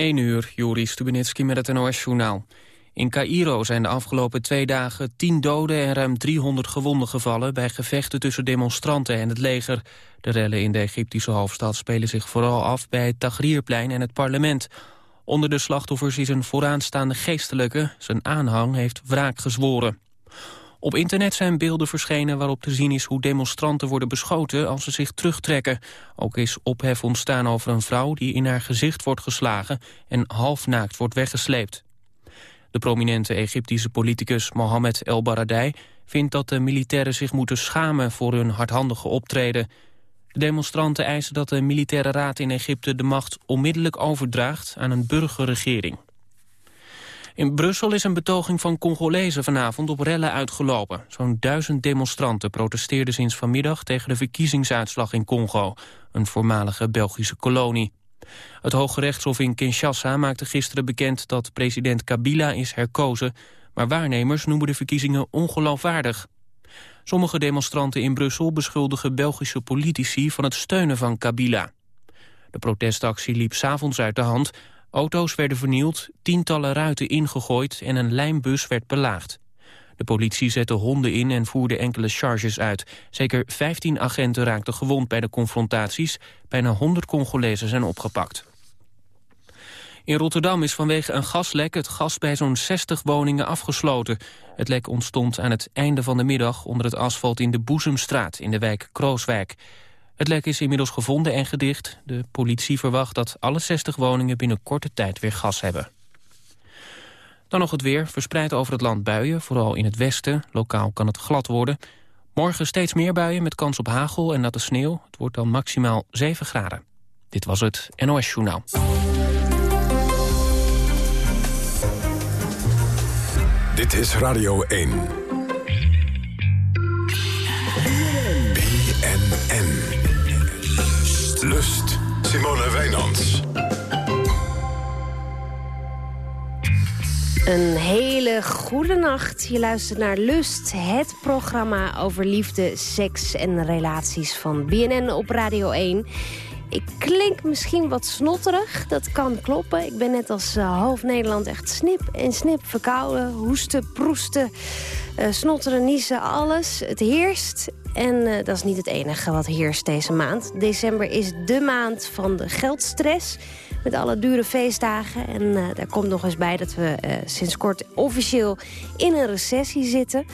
1 uur, Joris Stubenitski met het NOS-journaal. In Cairo zijn de afgelopen twee dagen tien doden en ruim 300 gewonden gevallen... bij gevechten tussen demonstranten en het leger. De rellen in de Egyptische hoofdstad spelen zich vooral af... bij het Tahrirplein en het parlement. Onder de slachtoffers is een vooraanstaande geestelijke. Zijn aanhang heeft wraak gezworen. Op internet zijn beelden verschenen waarop te zien is hoe demonstranten worden beschoten als ze zich terugtrekken. Ook is ophef ontstaan over een vrouw die in haar gezicht wordt geslagen en halfnaakt wordt weggesleept. De prominente Egyptische politicus Mohammed El Baradei vindt dat de militairen zich moeten schamen voor hun hardhandige optreden. De demonstranten eisen dat de militaire raad in Egypte de macht onmiddellijk overdraagt aan een burgerregering. In Brussel is een betoging van Congolezen vanavond op rellen uitgelopen. Zo'n duizend demonstranten protesteerden sinds vanmiddag tegen de verkiezingsuitslag in Congo, een voormalige Belgische kolonie. Het Hoge Rechtshof in Kinshasa maakte gisteren bekend dat president Kabila is herkozen, maar waarnemers noemen de verkiezingen ongeloofwaardig. Sommige demonstranten in Brussel beschuldigen Belgische politici van het steunen van Kabila. De protestactie liep s'avonds uit de hand Auto's werden vernield, tientallen ruiten ingegooid en een lijnbus werd belaagd. De politie zette honden in en voerde enkele charges uit. Zeker 15 agenten raakten gewond bij de confrontaties. Bijna 100 Congolezen zijn opgepakt. In Rotterdam is vanwege een gaslek het gas bij zo'n 60 woningen afgesloten. Het lek ontstond aan het einde van de middag onder het asfalt in de Boezemstraat in de wijk Krooswijk. Het lek is inmiddels gevonden en gedicht. De politie verwacht dat alle 60 woningen binnen korte tijd weer gas hebben. Dan nog het weer. Verspreid over het land buien, vooral in het westen. Lokaal kan het glad worden. Morgen steeds meer buien met kans op hagel en natte sneeuw. Het wordt dan maximaal 7 graden. Dit was het NOS Journaal. Dit is Radio 1. Simone Wijnands. Een hele goede nacht. Je luistert naar Lust, het programma over liefde, seks en relaties van BNN op Radio 1. Ik klink misschien wat snotterig, dat kan kloppen. Ik ben net als uh, half Nederland echt snip en snip verkouden. Hoesten, proesten, uh, snotteren, niezen, alles. Het heerst. En uh, dat is niet het enige wat heerst deze maand. December is de maand van de geldstress met alle dure feestdagen. En uh, daar komt nog eens bij dat we uh, sinds kort officieel in een recessie zitten.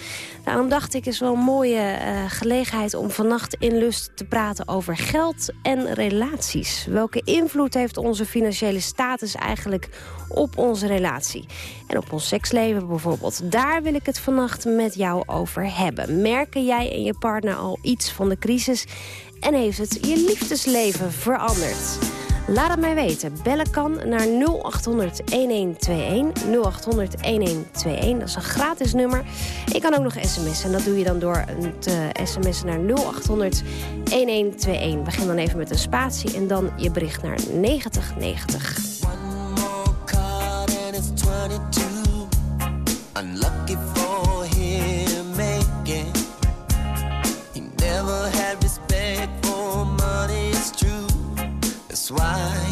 Daarom dacht ik, is wel een mooie uh, gelegenheid om vannacht in Lust te praten over geld en relaties. Welke invloed heeft onze financiële status eigenlijk op onze relatie? En op ons seksleven bijvoorbeeld. Daar wil ik het vannacht met jou over hebben. Merken jij en je partner al iets van de crisis? En heeft het je liefdesleven veranderd? Laat het mij weten. Bellen kan naar 0800 1121. 0800 1121, dat is een gratis nummer. Ik kan ook nog sms'en en dat doe je dan door te sms'en naar 0800 1121. Begin dan even met een spatie en dan je bericht naar 9090. One more card and it's 22. Why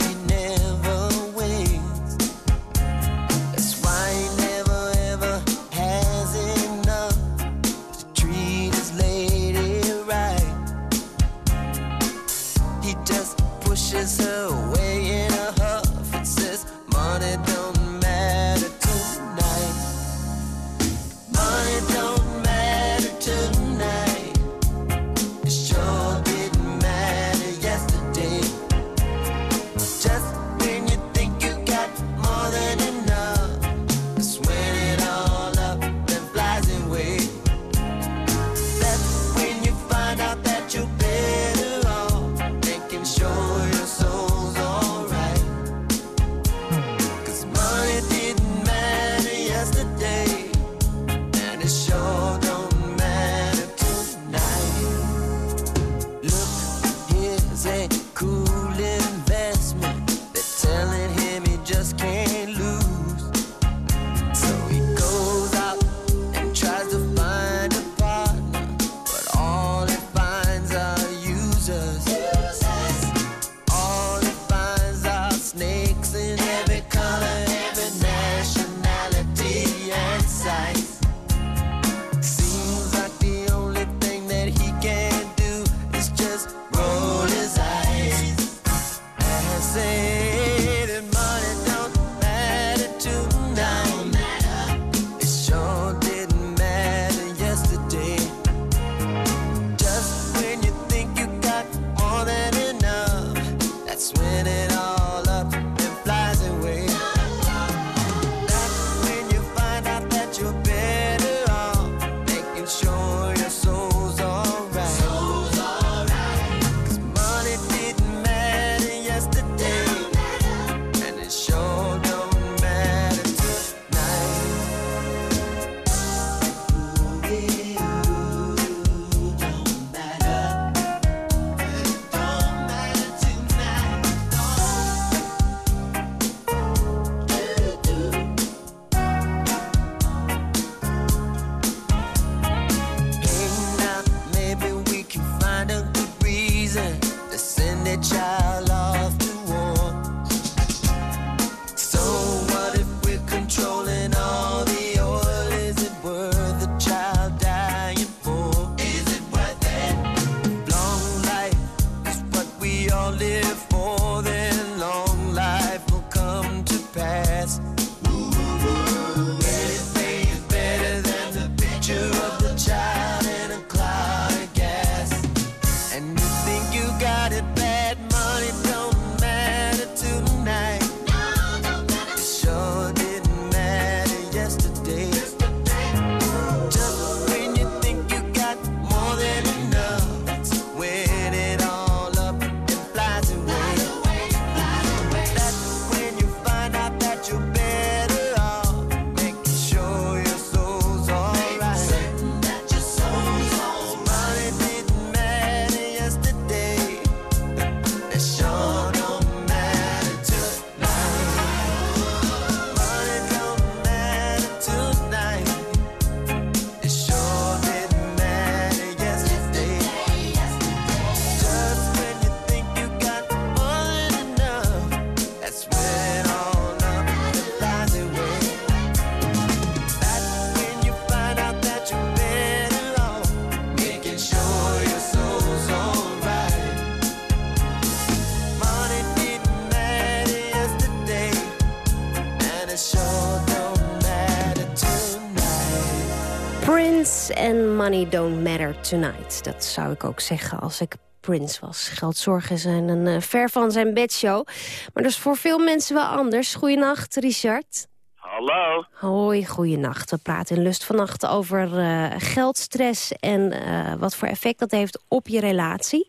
money don't matter tonight. Dat zou ik ook zeggen als ik Prince was. Geldzorgen zijn een uh, ver van zijn bedshow. Maar dat is voor veel mensen wel anders. Goeienacht, Richard. Hallo. Hoi, goeienacht. We praten in Lust vannacht over uh, geldstress... en uh, wat voor effect dat heeft op je relatie.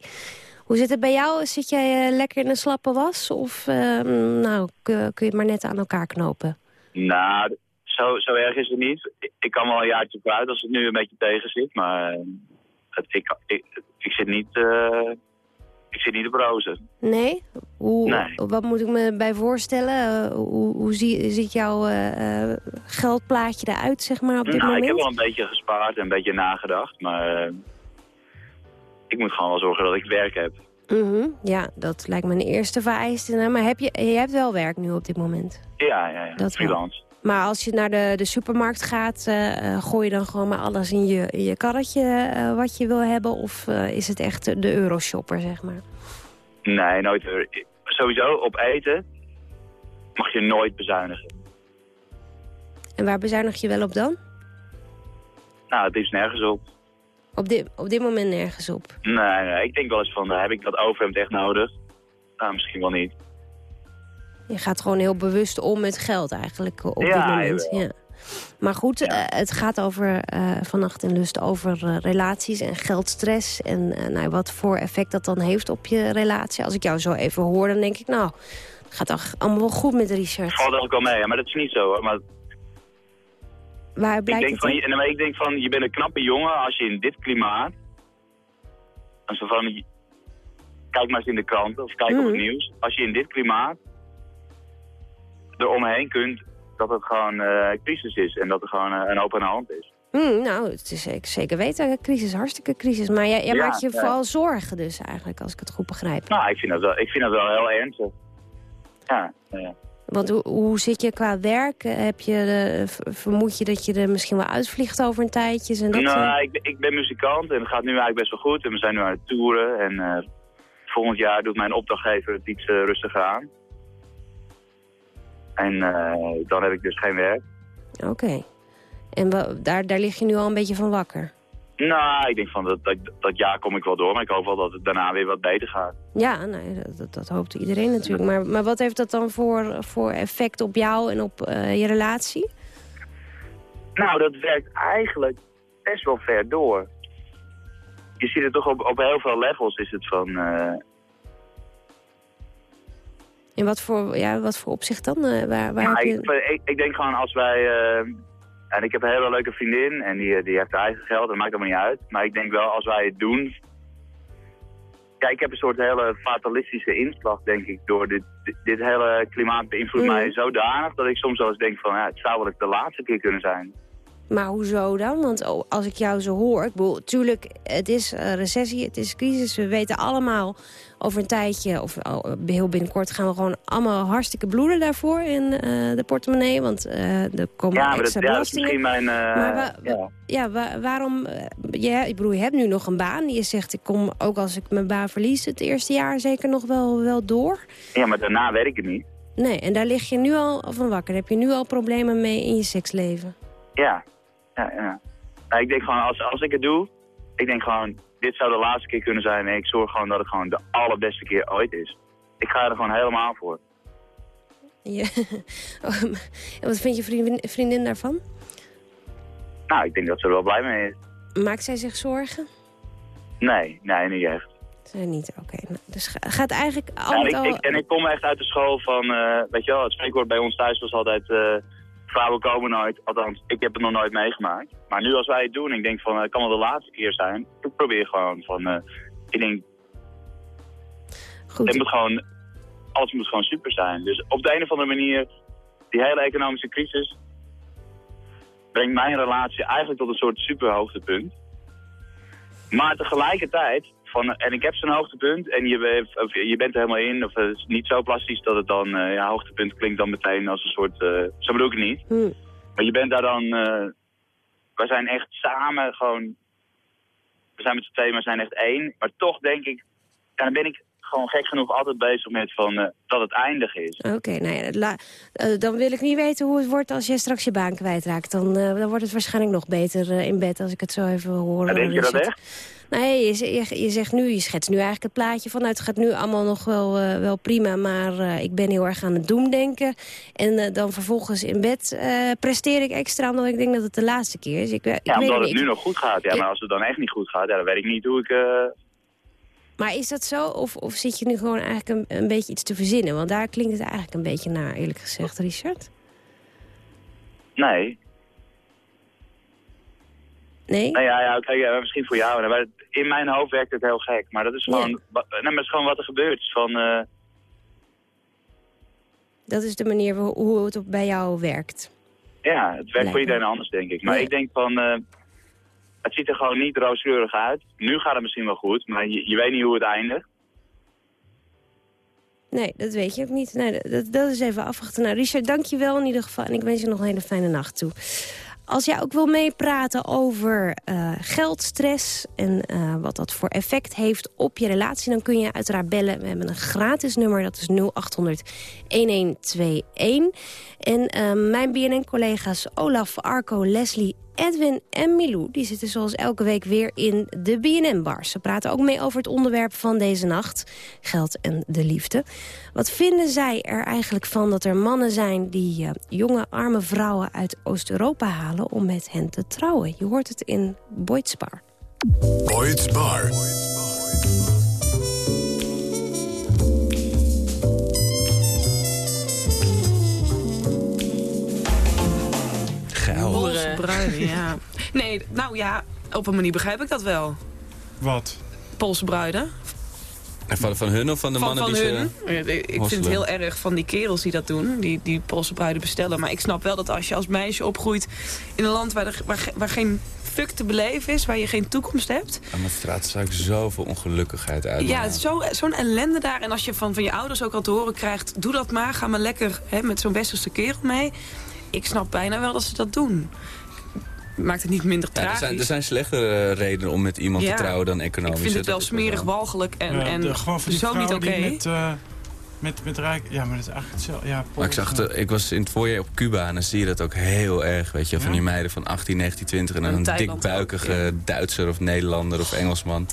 Hoe zit het bij jou? Zit jij lekker in een slappe was? Of ehm, nou, kun je het maar net aan elkaar knopen? Nou, zo, zo erg is het niet. Ik kan wel een jaartje vooruit als het nu een beetje tegen zit. Maar het, ik, ik, ik, zit niet... Uh, ik zit niet op rozen. Nee? Hoe, nee. Wat moet ik me bij voorstellen? Uh, hoe hoe zie, ziet jouw uh, geldplaatje eruit, zeg maar, op dit nou, moment? Ik heb wel een beetje gespaard en een beetje nagedacht. Maar ik moet gewoon wel zorgen dat ik werk heb. Mm -hmm. Ja, dat lijkt me een eerste vereiste. Maar heb je, je hebt wel werk nu op dit moment? Ja, ja, ja. Dat freelance. Maar als je naar de, de supermarkt gaat, uh, gooi je dan gewoon maar alles in je, in je karretje uh, wat je wil hebben? Of uh, is het echt de euroshopper, zeg maar? Nee, nooit. Sowieso op eten mag je nooit bezuinigen. En waar bezuinig je wel op dan? Nou, het is nergens op. Op dit, op dit moment nergens op? Nee, nee, ik denk wel eens van, heb ik dat overhemd echt nodig? Nou, misschien wel niet. Je gaat gewoon heel bewust om met geld eigenlijk op dit moment. Ja. Maar goed, ja. uh, het gaat over uh, vannacht in Lust over uh, relaties en geldstress. En nou, wat voor effect dat dan heeft op je relatie. Als ik jou zo even hoor, dan denk ik, nou, het gaat toch allemaal wel goed met Richard. Valt er ook wel mee, maar dat is niet zo. Hoor. Maar... Waar blijkt ik denk, van, je, ik denk van, je bent een knappe jongen als je in dit klimaat... Als van, kijk maar eens in de krant of kijk mm. op het nieuws. Als je in dit klimaat eromheen kunt dat het gewoon uh, crisis is en dat er gewoon uh, een open hand is. Mm, nou, het is zeker, weten, crisis, hartstikke crisis. Maar jij, jij ja, maakt je ja. vooral zorgen dus eigenlijk, als ik het goed begrijp. Nou, ik vind dat wel, ik vind dat wel heel ernstig. Ja, ja. Want hoe, hoe zit je qua werk? Heb je, uh, vermoed je dat je er misschien wel uitvliegt over een tijdje? En dat, nou, ik, ik, ben muzikant en het gaat nu eigenlijk best wel goed. En we zijn nu aan het toeren. En volgend jaar doet mijn opdrachtgever het iets rustiger aan. En uh, dan heb ik dus geen werk. Oké. Okay. En daar, daar lig je nu al een beetje van wakker? Nou, ik denk van dat, dat, dat jaar kom ik wel door, maar ik hoop wel dat het daarna weer wat beter gaat. Ja, nee, dat, dat hoopt iedereen natuurlijk. Maar, maar wat heeft dat dan voor, voor effect op jou en op uh, je relatie? Nou, dat werkt eigenlijk best wel ver door. Je ziet het toch op, op heel veel levels is het van... Uh, in wat voor, ja, wat voor opzicht dan? Uh, waar, waar ja, heb je... ik, ik, ik, denk gewoon als wij... Uh, en ik heb een hele leuke vriendin en die, die heeft haar eigen geld, dat maakt allemaal niet uit. Maar ik denk wel als wij het doen... Kijk, ik heb een soort hele fatalistische inslag, denk ik, door dit, dit, dit hele klimaat beïnvloedt mm. mij zodanig dat ik soms wel eens denk van, ja, het zou wel de laatste keer kunnen zijn. Maar hoezo dan? Want oh, als ik jou zo hoor... Ik bedoel, tuurlijk, het is recessie, het is crisis. We weten allemaal over een tijdje, of oh, heel binnenkort... gaan we gewoon allemaal hartstikke bloeden daarvoor in uh, de portemonnee. Want uh, er komen ja, extra dat, belastingen. Ja, misschien mijn... maar wa ja, ja wa waarom... Ja, ik bedoel, je hebt nu nog een baan. Je zegt, ik kom ook als ik mijn baan verlies... het eerste jaar zeker nog wel, wel door. Ja, maar daarna werk ik het niet. Nee, en daar lig je nu al van wakker. Heb je nu al problemen mee in je seksleven? Ja, ja, ja. Nou, ik denk gewoon, als, als ik het doe, ik denk gewoon, dit zou de laatste keer kunnen zijn. En ik zorg gewoon dat het gewoon de allerbeste keer ooit is. Ik ga er gewoon helemaal voor. Ja. en wat vindt je vriendin, vriendin daarvan? Nou, ik denk dat ze er wel blij mee is. Maakt zij zich zorgen? Nee, nee, niet echt. Zij niet, oké. Okay. Nou, dus gaat eigenlijk altijd ik, ik, en ik kom echt uit de school van, uh, weet je wel, het spreekwoord bij ons thuis was altijd... Uh, vrouwen komen nooit, althans, ik heb het nog nooit meegemaakt. Maar nu als wij het doen, ik denk van, het kan wel de laatste keer zijn. Ik probeer gewoon van, uh, ik denk, Goed. Het moet gewoon, alles moet gewoon super zijn. Dus op de een of andere manier, die hele economische crisis brengt mijn relatie eigenlijk tot een soort superhoogtepunt. Maar tegelijkertijd, van, en ik heb zo'n hoogtepunt en je, of je bent er helemaal in, of het is niet zo plastisch dat het dan, uh, ja, hoogtepunt klinkt dan meteen als een soort, uh, zo bedoel ik het niet. Hmm. Maar je bent daar dan, uh, we zijn echt samen gewoon, we zijn met z'n tweeën, we zijn echt één. Maar toch denk ik, ja, dan ben ik gewoon gek genoeg altijd bezig met van, eh, dat het eindig is. Oké, nou ja, la- eh, dan wil ik niet weten hoe het wordt als jij straks je baan kwijtraakt. Dan, eh, dan wordt het waarschijnlijk nog beter eh, in bed als ik het zo even hoor. Ja, denk je dat echt? Nee, je, je, je zegt nu, je schetst nu eigenlijk het plaatje van... nou, het gaat nu allemaal nog wel, eh, wel prima, maar eh, ik ben heel erg aan het doemdenken. En eh, dan vervolgens in bed presteer ik extra, omdat ik denk dat het de laatste keer is. Ik, ik Ja, omdat het niet. nu nog goed gaat. Ja, Ja. maar als het dan echt niet goed gaat, ja, dan weet ik niet hoe ik... Maar is dat zo, of, of zit je nu gewoon eigenlijk een, een beetje iets te verzinnen? Want daar klinkt het eigenlijk een beetje naar, eerlijk gezegd, Richard. Nee. Nee? Nou ja, ja oké, ja, misschien voor jou. maar In mijn hoofd werkt het heel gek. Maar dat is gewoon, Ja. maar is gewoon wat er gebeurt. Van, eh, Dat is de manier hoe het op- bij jou werkt. ja, het werkt voor iedereen anders, denk ik. Maar Ja. ik denk van, eh, het ziet er gewoon niet rooskleurig uit. Nu gaat het misschien wel goed, maar je, je weet niet hoe het eindigt. Nee, dat weet je ook niet. Nee, dat, dat is even afwachten. Nou, Richard, dank je wel in ieder geval. En ik wens je nog een hele fijne nacht toe. Als jij ook wil meepraten over eh, geldstress... en eh, wat dat voor effect heeft op je relatie... dan kun je uiteraard bellen. We hebben een gratis nummer, dat is 0800-1121. En eh, mijn BNN-collega's Olaf, Arco, Leslie, Edwin en Milou... die zitten zoals elke week weer in de BNN-bar. Ze praten ook mee over het onderwerp van deze nacht. Geld en de liefde. Wat vinden zij er eigenlijk van dat er mannen zijn... die eh, jonge, arme vrouwen uit Oost-Europa halen om met hen te trouwen? Je hoort het in Boyd's Bar. Boyd's Bar. Poolse bruiden, ja. Nee, nou ja, op een manier begrijp ik dat wel. Wat? Poolse bruiden. En Van, van hun of van de Van, mannen van die hun. ze... Ja, Ik vind het heel erg van die kerels die dat doen. Die, die Poolse bruiden bestellen. Maar ik snap wel dat als je als meisje opgroeit in een land waar, er, waar, waar geen fuck te beleven is. Waar je geen toekomst hebt. Aan mijn straat zou ik zoveel ongelukkigheid uit. Ja, zo- zo'n ellende daar. En als je van, van je ouders ook al te horen krijgt... doe dat maar, ga maar lekker hè, met zo'n westerse kerel mee. Ik snap bijna wel dat ze dat doen. Maakt het niet minder Ja, er, tragisch. zijn, er zijn slechtere redenen om met iemand Ja. te trouwen dan ik economisch. vind het wel smerig, walgelijk en, Ja, en de- gewoon van die zo niet oké. met, eh, met, met rijk... Ja, maar dat is eigenlijk hetzelfde. Ja, Maar ik, zag de, ik was in het voorjaar op Cuba en dan zie je dat ook heel erg. Weet je, van Ja? die meiden van 18, 19, 20 en dan En een dikbuikige. Duitser of Nederlander of Engelsman.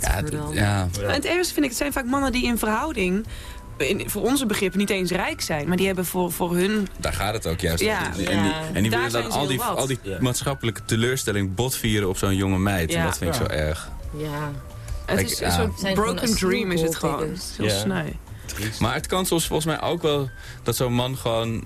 Ja, het- ja, En het ergste vind ik, het zijn vaak mannen die in verhouding... In, voor onze begrippen niet eens rijk zijn. Maar die hebben voor, voor hun... daar gaat het ook juist Ja, om. En die, en die willen dan al die, wat. al die maatschappelijke teleurstelling botvieren op zo'n jonge meid. En Ja. dat vind ik Ja. zo erg. Ja. Het is ja. een soort broken dream is het gewoon. is heel sneu. Maar het kan soms volgens mij ook wel dat zo'n man gewoon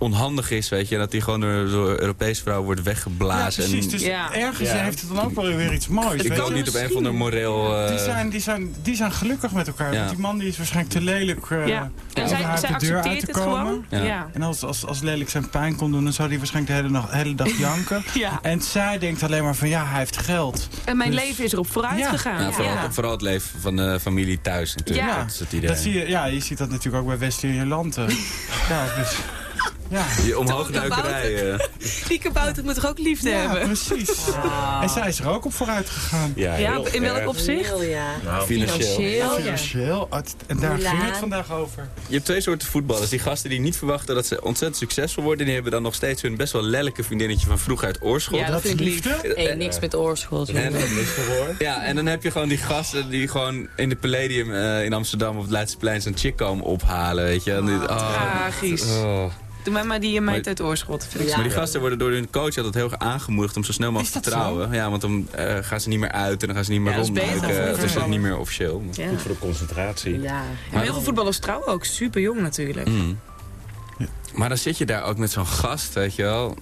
onhandig is, weet je. En dat hij gewoon door, door Europese vrouwen wordt Ja, weggeblazen. precies. En Dus Ja. ergens Ja. heeft het dan ook wel weer iets moois. Ik je? niet op een misschien. ander moreel... eh, Die zijn, die, zijn, die zijn gelukkig met elkaar. Ja. Want die man die is waarschijnlijk te lelijk eh, Ja. om zij, uit zij de deur uit accepteert te het komen. gewoon. Ja. Ja. En als, als, als lelijk zijn pijn kon doen, dan zou hij waarschijnlijk de hele, nacht, hele dag janken. Ja. En zij denkt alleen maar van ja, hij heeft geld. En mijn Dus- leven is erop vooruit Ja. gegaan. ja, vooral, Ja. vooral het leven van de familie thuis natuurlijk. Ja. Dat is het idee. Dat zie je, ja, je ziet dat natuurlijk ook bij Jolante. ja, dus, ja. Die omhoog Toch een duikerij. eh. Die kabouter moet toch ook liefde ja, hebben? precies. En zij is er ook op vooruit gegaan. Ja, Ja, in welk erg. opzicht? Heel, ja. Nou, Financieel. Financieel, ja. Financieel. Het- En daar ging het vandaag over. Je hebt twee soorten voetballers. Die gasten die niet verwachten dat ze ontzettend succesvol worden. Die hebben dan nog steeds hun best wel lelijke vriendinnetje van vroeger uit Oorschot. Ja, dat vind ik lief. liefde. Hey, niks met oorschot. En, ja, en dan heb je gewoon die gasten die gewoon in de Palladium eh, in Amsterdam op het Leidseplein zo'n chick komen ophalen, weet je. En die- oh, Tragisch. oh. Doe mij maar die meid Maar- uit Oorschot. Ja. Maar die gasten worden door hun coach altijd heel erg aangemoedigd om zo snel mogelijk te zo? trouwen. Ja, want dan eh, gaan ze niet meer uit en dan gaan ze niet meer Ja, dat is beter is niet meer officieel. Ja. Goed voor de concentratie. Ja. En heel veel voetballers trouwen ook super jong natuurlijk. Mm. Maar dan zit je daar ook met zo'n gast, weet je wel.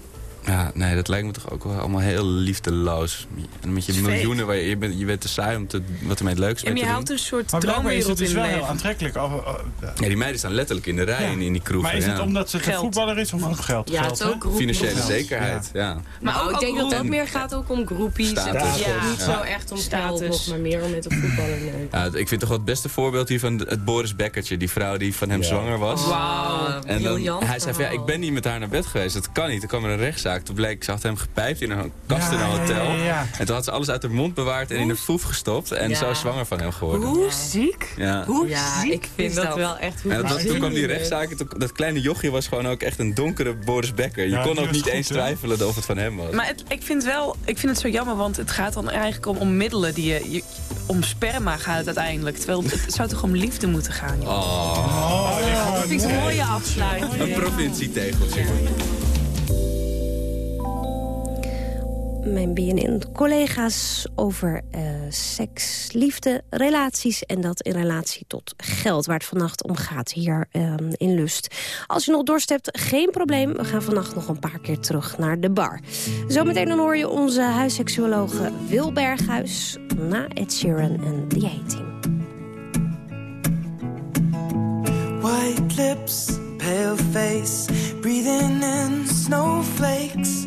Ja, nee, dat lijkt me toch ook wel allemaal heel liefdeloos. En met je is miljoenen, waar je, je, bent, je bent te saai om te, wat ermee het leuks mee En te je doen. houdt een soort Maar is droomwereld in dus het wel heel aantrekkelijk. Oh, oh, ja. Ja, die meiden staan letterlijk in de rij Ja. in, in die kroegen. Maar is het ja. omdat ze een Geld. voetballer is of om geld? Ja, Geld, het is ook groep- Financiële zekerheid, ja. Maar ook, ik denk ook dat het ook en- meer gaat ook om groepies. Status. Is Ja. niet zo echt om Status. maar meer om met een voetballer leuk. Ja, ik vind toch wel het beste voorbeeld hiervan het Boris Bekkertje. Die vrouw die van hem Ja. zwanger was. Wauw, En dan, hij zei van, ja, ik ben niet met haar naar bed geweest. Dat kan niet. Er kwam er een rechtszaak. Toen bleek, ze had hem gepijpt in een kast in een hotel. ja, ja. En toen had ze alles uit haar mond bewaard en in een foef gestopt. En Ja. zo zwanger van hem geworden. Hoe ziek? Ja. Hoe Ja, ziek ik vind dat wel echt goed. En dat toen kwam die rechtszaak. Dat kleine jochje was gewoon ook echt een donkere Boris Becker. Je Ja, kon ook niet goed, eens twijfelen of het van hem was. Maar het, ik, vind wel, ik vind het zo jammer, want het gaat dan eigenlijk om, om middelen die je, je- Om sperma gaat het uiteindelijk. Terwijl het zou toch om liefde moeten gaan, joh. Oh, Oh, die Dat vind ik een mooie een afsluiting. provincietegeltje. Mijn BNN-collega's over eh, seks, liefde, relaties... en dat in relatie tot geld, waar het vannacht om gaat hier eh, in Lust. Als je nog dorst hebt, geen probleem. We gaan vannacht nog een paar keer terug naar de bar. Zometeen dan hoor je onze huisseksuologe Wil Berghuis... na Ed Sheeran en The A-Team. White lips, pale face, breathing in snowflakes,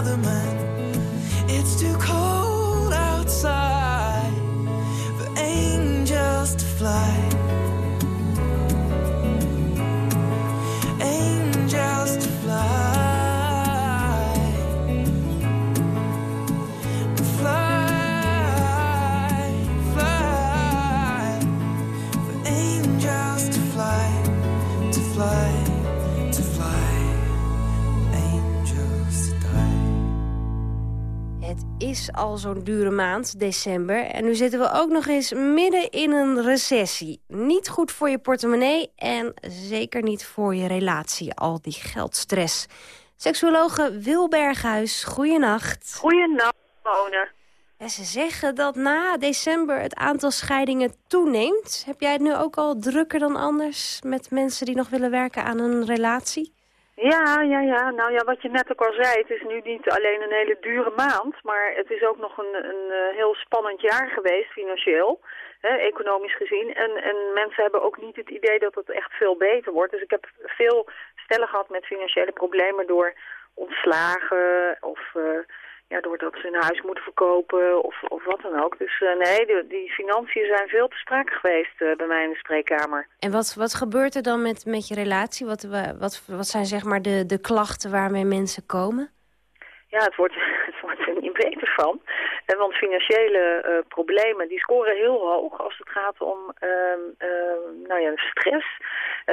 Another man. Is al zo'n dure maand, december. En nu zitten we ook nog eens midden in een recessie. Niet goed voor je portemonnee en zeker niet voor je relatie. Al die geldstress. Seksuologe Wil Berghuis, goeienacht. Goeienacht, Mona. En ze zeggen dat na december het aantal scheidingen toeneemt. Heb jij het nu ook al drukker dan anders... met mensen die nog willen werken aan een relatie? Ja, ja, ja. Nou ja, wat je net ook al zei, het is nu niet alleen een hele dure maand, maar het is ook nog een, een eh, heel spannend jaar geweest, financieel, hè, economisch gezien. En, en mensen hebben ook niet het idee dat het echt veel beter wordt. Dus ik heb veel stellen gehad met financiële problemen door ontslagen of eh, ja, doordat ze hun huis moeten verkopen of, of wat dan ook. Dus eh, nee, die, die financiën zijn veel te sprake geweest eh, bij mij in de spreekkamer. En wat, wat gebeurt er dan met, met je relatie? Wat, wa- wat, wat zijn zeg maar de, de klachten waarmee mensen komen? Ja, het wordt, het wordt er niet beter van. Want financiële eh, problemen die scoren heel hoog als het gaat om ehm, ehm, nou ja, stress.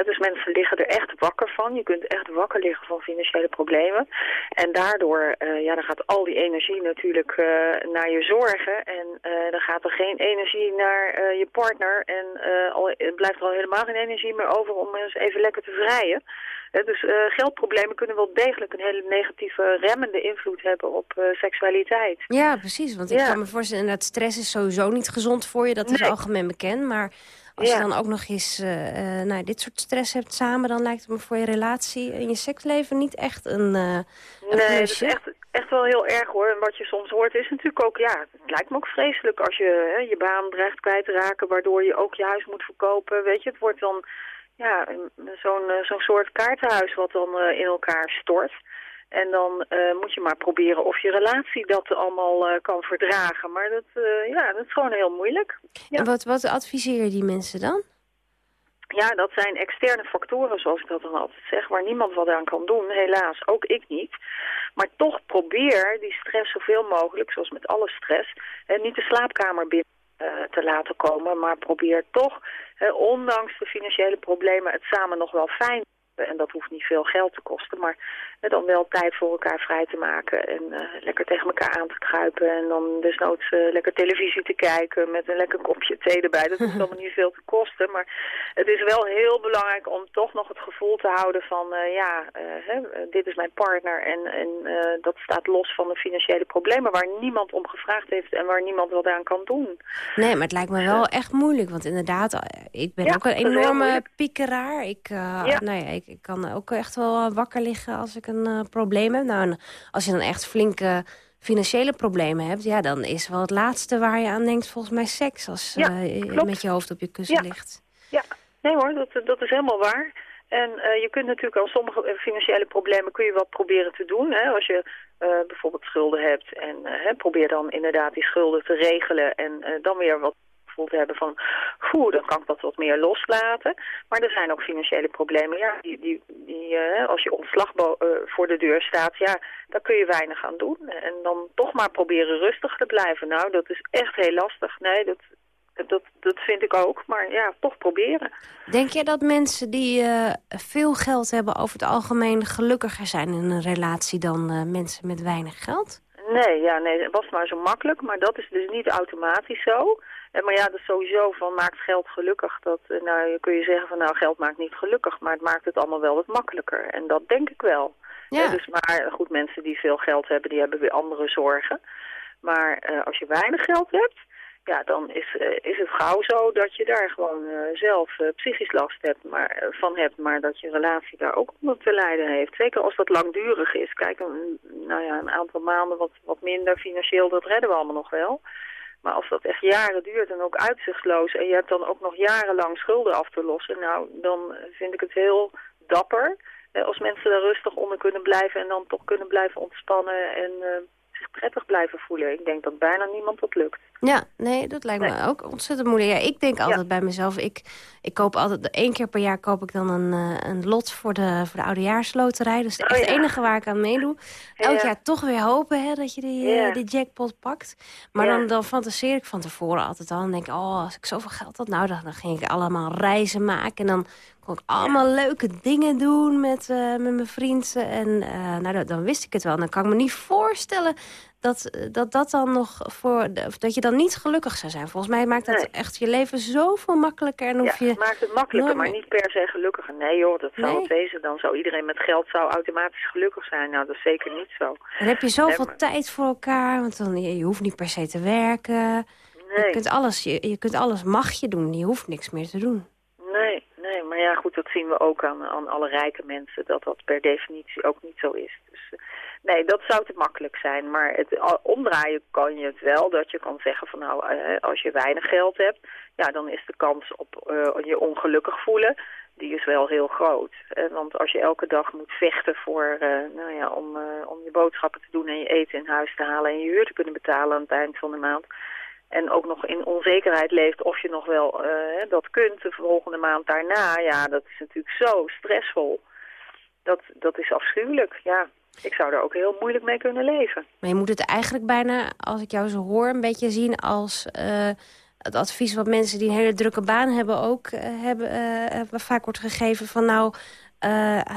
Dus mensen liggen er echt wakker van. Je kunt echt wakker liggen van financiële problemen. En daardoor eh, ja, dan gaat al die energie natuurlijk eh, naar je zorgen. En dan gaat er geen energie naar je partner. En al, blijft er al helemaal geen energie meer over om eens even lekker te vrijen. Dus geldproblemen kunnen wel degelijk een hele negatieve remmende invloed hebben op seksualiteit. Ja, precies. Ik Ja. kan me voorstellen dat stress is sowieso niet gezond voor je. Dat is Nee. algemeen bekend. Maar als Ja. je dan ook nog eens eh, nou, dit soort stress hebt samen... dan lijkt het me voor je relatie en je seksleven niet echt een, een Nee, dat is echt, echt wel heel erg hoor. En wat je soms hoort is natuurlijk ook, ja, het lijkt me ook vreselijk als je hè, je baan dreigt kwijt te raken, waardoor je ook je huis moet verkopen. Weet je, het wordt dan ja, zo'n zo'n soort kaartenhuis wat dan in elkaar stort. En dan eh, moet je maar proberen of je relatie dat allemaal eh, kan verdragen. Maar dat, eh, ja, dat is gewoon heel moeilijk. Ja. En wat, wat adviseer je die mensen dan? Ja, dat zijn externe factoren, zoals ik dat dan altijd zeg, waar niemand wat aan kan doen. Helaas, ook ik niet. Maar toch probeer die stress zoveel mogelijk, zoals met alle stress, niet de slaapkamer binnen te laten komen. Maar probeer toch, ondanks de financiële problemen, het samen nog wel fijn te hebben. En dat hoeft niet veel geld te kosten, maar dan wel tijd voor elkaar vrij te maken. En eh, lekker tegen elkaar aan te kruipen. En dan desnoods eh, lekker televisie te kijken met een lekker kopje thee erbij. Dat hoeft allemaal niet veel te kosten. Maar het is wel heel belangrijk om toch nog het gevoel te houden van... eh, ja, hè, dit is mijn partner en, en dat staat los van de financiële problemen... waar niemand om gevraagd heeft en waar niemand wat aan kan doen. Nee, maar het lijkt me wel echt moeilijk. Want inderdaad, ik ben Ja, ook een enorme piekeraar. Ik, Ja. nou ja, ik, ik kan ook echt wel wakker liggen als ik een eh, probleem heb. Nou, en als je dan echt flinke financiële problemen hebt... ja, dan is wel het laatste waar je aan denkt volgens mij seks... als Ja, eh, je met je hoofd op je kussen Ja. ligt. Ja, nee hoor, dat, dat is helemaal waar. En eh, je kunt natuurlijk al sommige financiële problemen kun je wat proberen te doen. Hè? Als je bijvoorbeeld schulden hebt en hè, probeer dan inderdaad die schulden te regelen en dan weer wat hebben van, goed, dan kan ik dat wat meer loslaten. Maar er zijn ook financiële problemen, ja, die, die, die eh, als je ontslag eh, voor de deur staat, ja, daar kun je weinig aan doen. En dan toch maar proberen rustig te blijven. Nou, dat is echt heel lastig. Nee, dat, dat, dat vind ik ook. Maar ja, toch proberen. Denk je dat mensen die eh, veel geld hebben... over het algemeen gelukkiger zijn in een relatie... dan mensen met weinig geld? Nee, ja, nee, het was maar zo makkelijk, maar dat is dus niet automatisch zo. En, maar ja, dat is sowieso van maakt geld gelukkig. Dat, eh, nou, je kun je zeggen van nou, geld maakt niet gelukkig, maar het maakt het allemaal wel wat makkelijker. En dat denk ik wel. Ja. Eh, dus maar goed, mensen die veel geld hebben, die hebben weer andere zorgen. Maar eh, als je weinig geld hebt, ja, dan is, eh, is het gauw zo dat je daar gewoon eh, zelf eh, psychisch last hebt, maar, eh, van hebt. Maar dat je relatie daar ook onder te lijden heeft. Zeker als dat langdurig is. Kijk, een, nou ja, een aantal maanden wat, wat minder financieel, dat redden we allemaal nog wel. Maar als dat echt jaren duurt en ook uitzichtloos... en je hebt dan ook nog jarenlang schulden af te lossen... nou, dan vind ik het heel dapper... als mensen er rustig onder kunnen blijven... en dan toch kunnen blijven ontspannen en eh, zich prettig blijven voelen. Ik denk dat bijna niemand dat lukt. Ja, nee, dat lijkt me ook ontzettend moeilijk. Ja, ik denk altijd bij mezelf, ik, ik koop altijd, één keer per jaar koop ik dan een, eh, een lot voor de, voor de oudejaarsloterij. Dus echt Oh, ja. het enige waar ik aan meedoe. Elk Ja. jaar toch weer hopen hè, dat je die, eh, die jackpot pakt. Maar dan, dan fantaseer ik van tevoren altijd al. En denk ik, oh, als ik zoveel geld had, nou, dan, dan ging ik allemaal reizen maken. En dan kon ik allemaal leuke dingen doen met, eh, met mijn vriend. En eh, nou, dan, wist ik het wel. En dan kan ik me niet voorstellen dat eh, dat, dat dan nog voor dat je dan niet gelukkig zou zijn. Volgens mij maakt dat Nee. echt je leven zoveel makkelijker. En Ja, hoef je... het maakt het makkelijker, maar niet per se gelukkiger. Nee joh, dat zou Nee. het wezen. Dan zou iedereen met geld zou automatisch gelukkig zijn. Nou, dat is zeker niet zo. Dan heb je zoveel Nee, tijd voor elkaar. Want dan, je, je hoeft niet per se te werken. Je kunt alles, je, je kunt alles mag je doen. Je hoeft niks meer te doen. Maar ja, goed, dat zien we ook aan, aan alle rijke mensen, dat dat per definitie ook niet zo is. Dus eh, nee, dat zou te makkelijk zijn. Maar het omdraaien kan je het wel, dat je kan zeggen van nou, eh, als je weinig geld hebt, ja, dan is de kans op eh, je ongelukkig voelen, die is wel heel groot. Eh, want als je elke dag moet vechten voor, eh, nou ja, om, eh, om je boodschappen te doen en je eten in huis te halen en je huur te kunnen betalen aan het eind van de maand, en ook nog in onzekerheid leeft of je nog wel eh, dat kunt de volgende maand daarna, ja, dat is natuurlijk zo stressvol. dat, dat is afschuwelijk, ja. Ik zou er ook heel moeilijk mee kunnen leven. Maar je moet het eigenlijk bijna, als ik jou zo hoor, een beetje zien als eh, het advies wat mensen die een hele drukke baan hebben ook eh, hebben, vaak wordt gegeven van nou,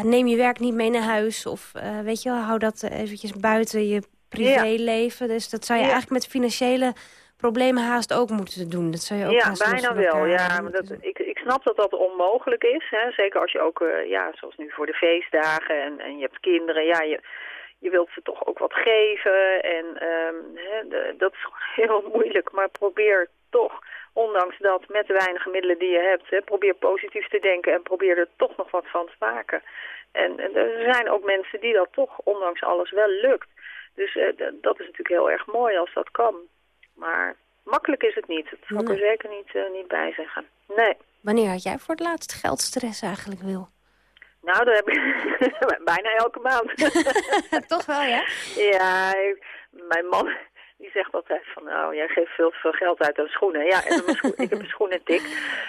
neem je werk niet mee naar huis of weet je wel, hou dat eventjes buiten je privéleven. Dus dat zou je Ja. eigenlijk met financiële problemen haast ook moeten doen. Dat zou je ook Ja, bijna wel. Ja, maar dat, ik, ik snap dat dat onmogelijk is. Hè? Zeker als je ook, eh, ja, zoals nu voor de feestdagen en, en je hebt kinderen. Ja, je, je wilt ze toch ook wat geven. En ehm, hè, de- dat is heel moeilijk. Maar probeer toch, ondanks dat, met de weinige middelen die je hebt... Hè, probeer positief te denken en probeer er toch nog wat van te maken. En, en er zijn ook mensen die dat toch, ondanks alles, wel lukt. Dus eh, dat is natuurlijk heel erg mooi als dat kan. Maar makkelijk is het niet. Dat zal ik er zeker niet, eh, niet bij zeggen. Nee. Wanneer had jij voor het laatst geldstress eigenlijk, Wil? Nou, dat heb ik bijna elke maand. Toch wel, ja? ja, ik- mijn man die zegt altijd van, nou, jij geeft veel te veel geld uit aan schoenen. Ja, en mijn schoen, ik heb een schoenentik.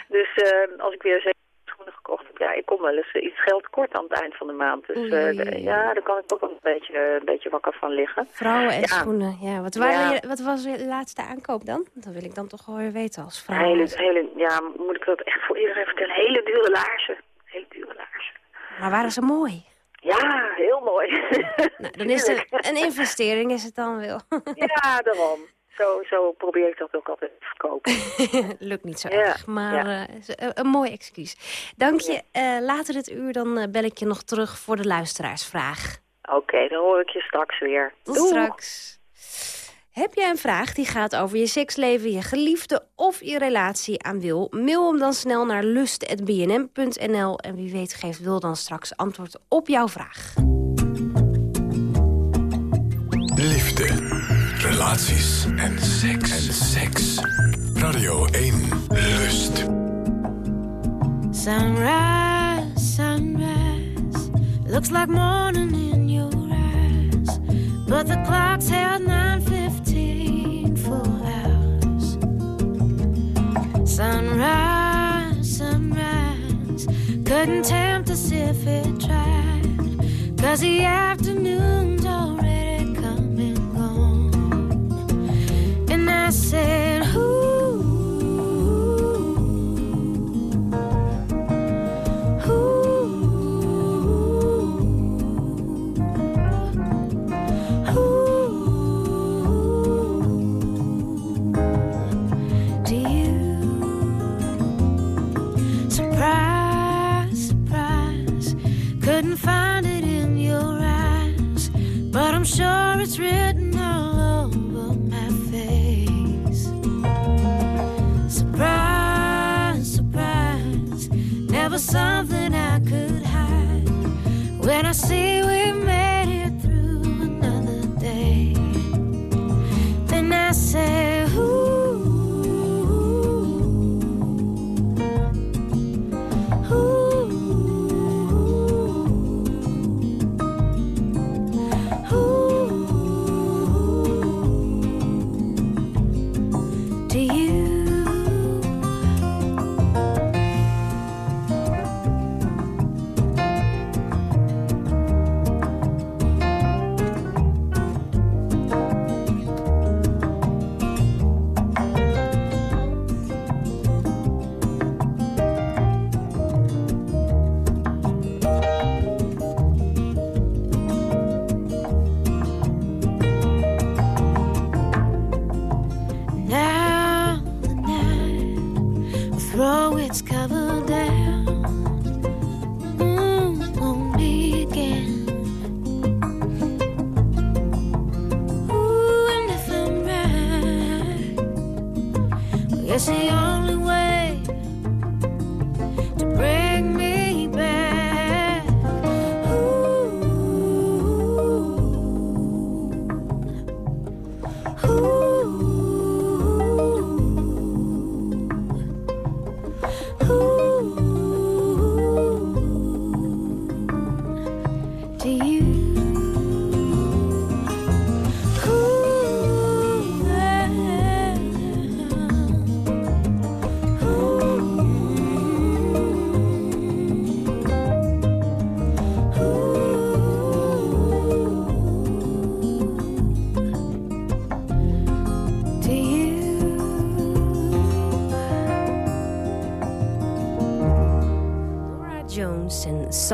Dus eh, als ik weer zeven schoenen gekocht heb, ja, ik kom wel eens eh, iets geld kort aan het eind van de maand. Dus eh, oei, de- oei. ja, daar kan ik ook wel een beetje, eh, een beetje wakker van liggen. Vrouwen en Ja. schoenen, ja. Wat, waren Ja. je, wat was je laatste aankoop dan? Dat wil ik dan toch wel weer weten als vrouw. Hele, hele, ja, moet ik dat echt voor iedereen vertellen? Hele dure laarzen. Hele dure laarzen. Maar waren ze mooi? Ja, heel mooi. Nou, dan is het een investering, is het dan wel. Ja, daarom. Zo, zo probeer ik dat ook altijd te verkopen. Lukt niet zo Ja, erg, maar ja. eh, is een, mooi excuus. Dank je. Eh, later dit uur dan eh, bel ik je nog terug voor de luisteraarsvraag. Oké, dan hoor ik je straks weer. Tot straks. Heb jij een vraag die gaat over je seksleven, je geliefde of je relatie aan Wil? Mail hem dan snel naar lust.bnm.nl en wie weet geeft Wil dan straks antwoord op jouw vraag. Relaties en seks. En seks. Radio 1, Lust. Sunrise, sunrise, looks like morning in your eyes, but the clock's held 9:15 full hours. Sunrise, sunrise, couldn't tempt us if it tried, 'cause the afternoon's already I said, Ooh.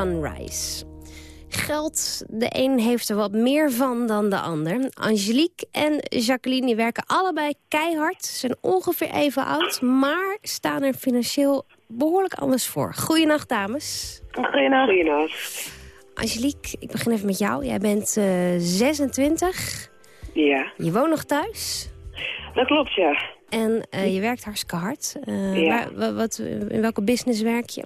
Sunrise. Geld, de een heeft er wat meer van dan de ander. Angelique en Jacqueline die werken allebei keihard. Ze zijn ongeveer even oud, maar staan er financieel behoorlijk anders voor. Goedenacht, dames. Goedenacht. Goedenacht. Angelique, ik begin even met jou. Jij bent eh, 26. Ja, Je woont nog thuis. dat klopt, ja. En eh, je werkt hartstikke hard. Eh, Ja. waar- wat, in welke business werk je?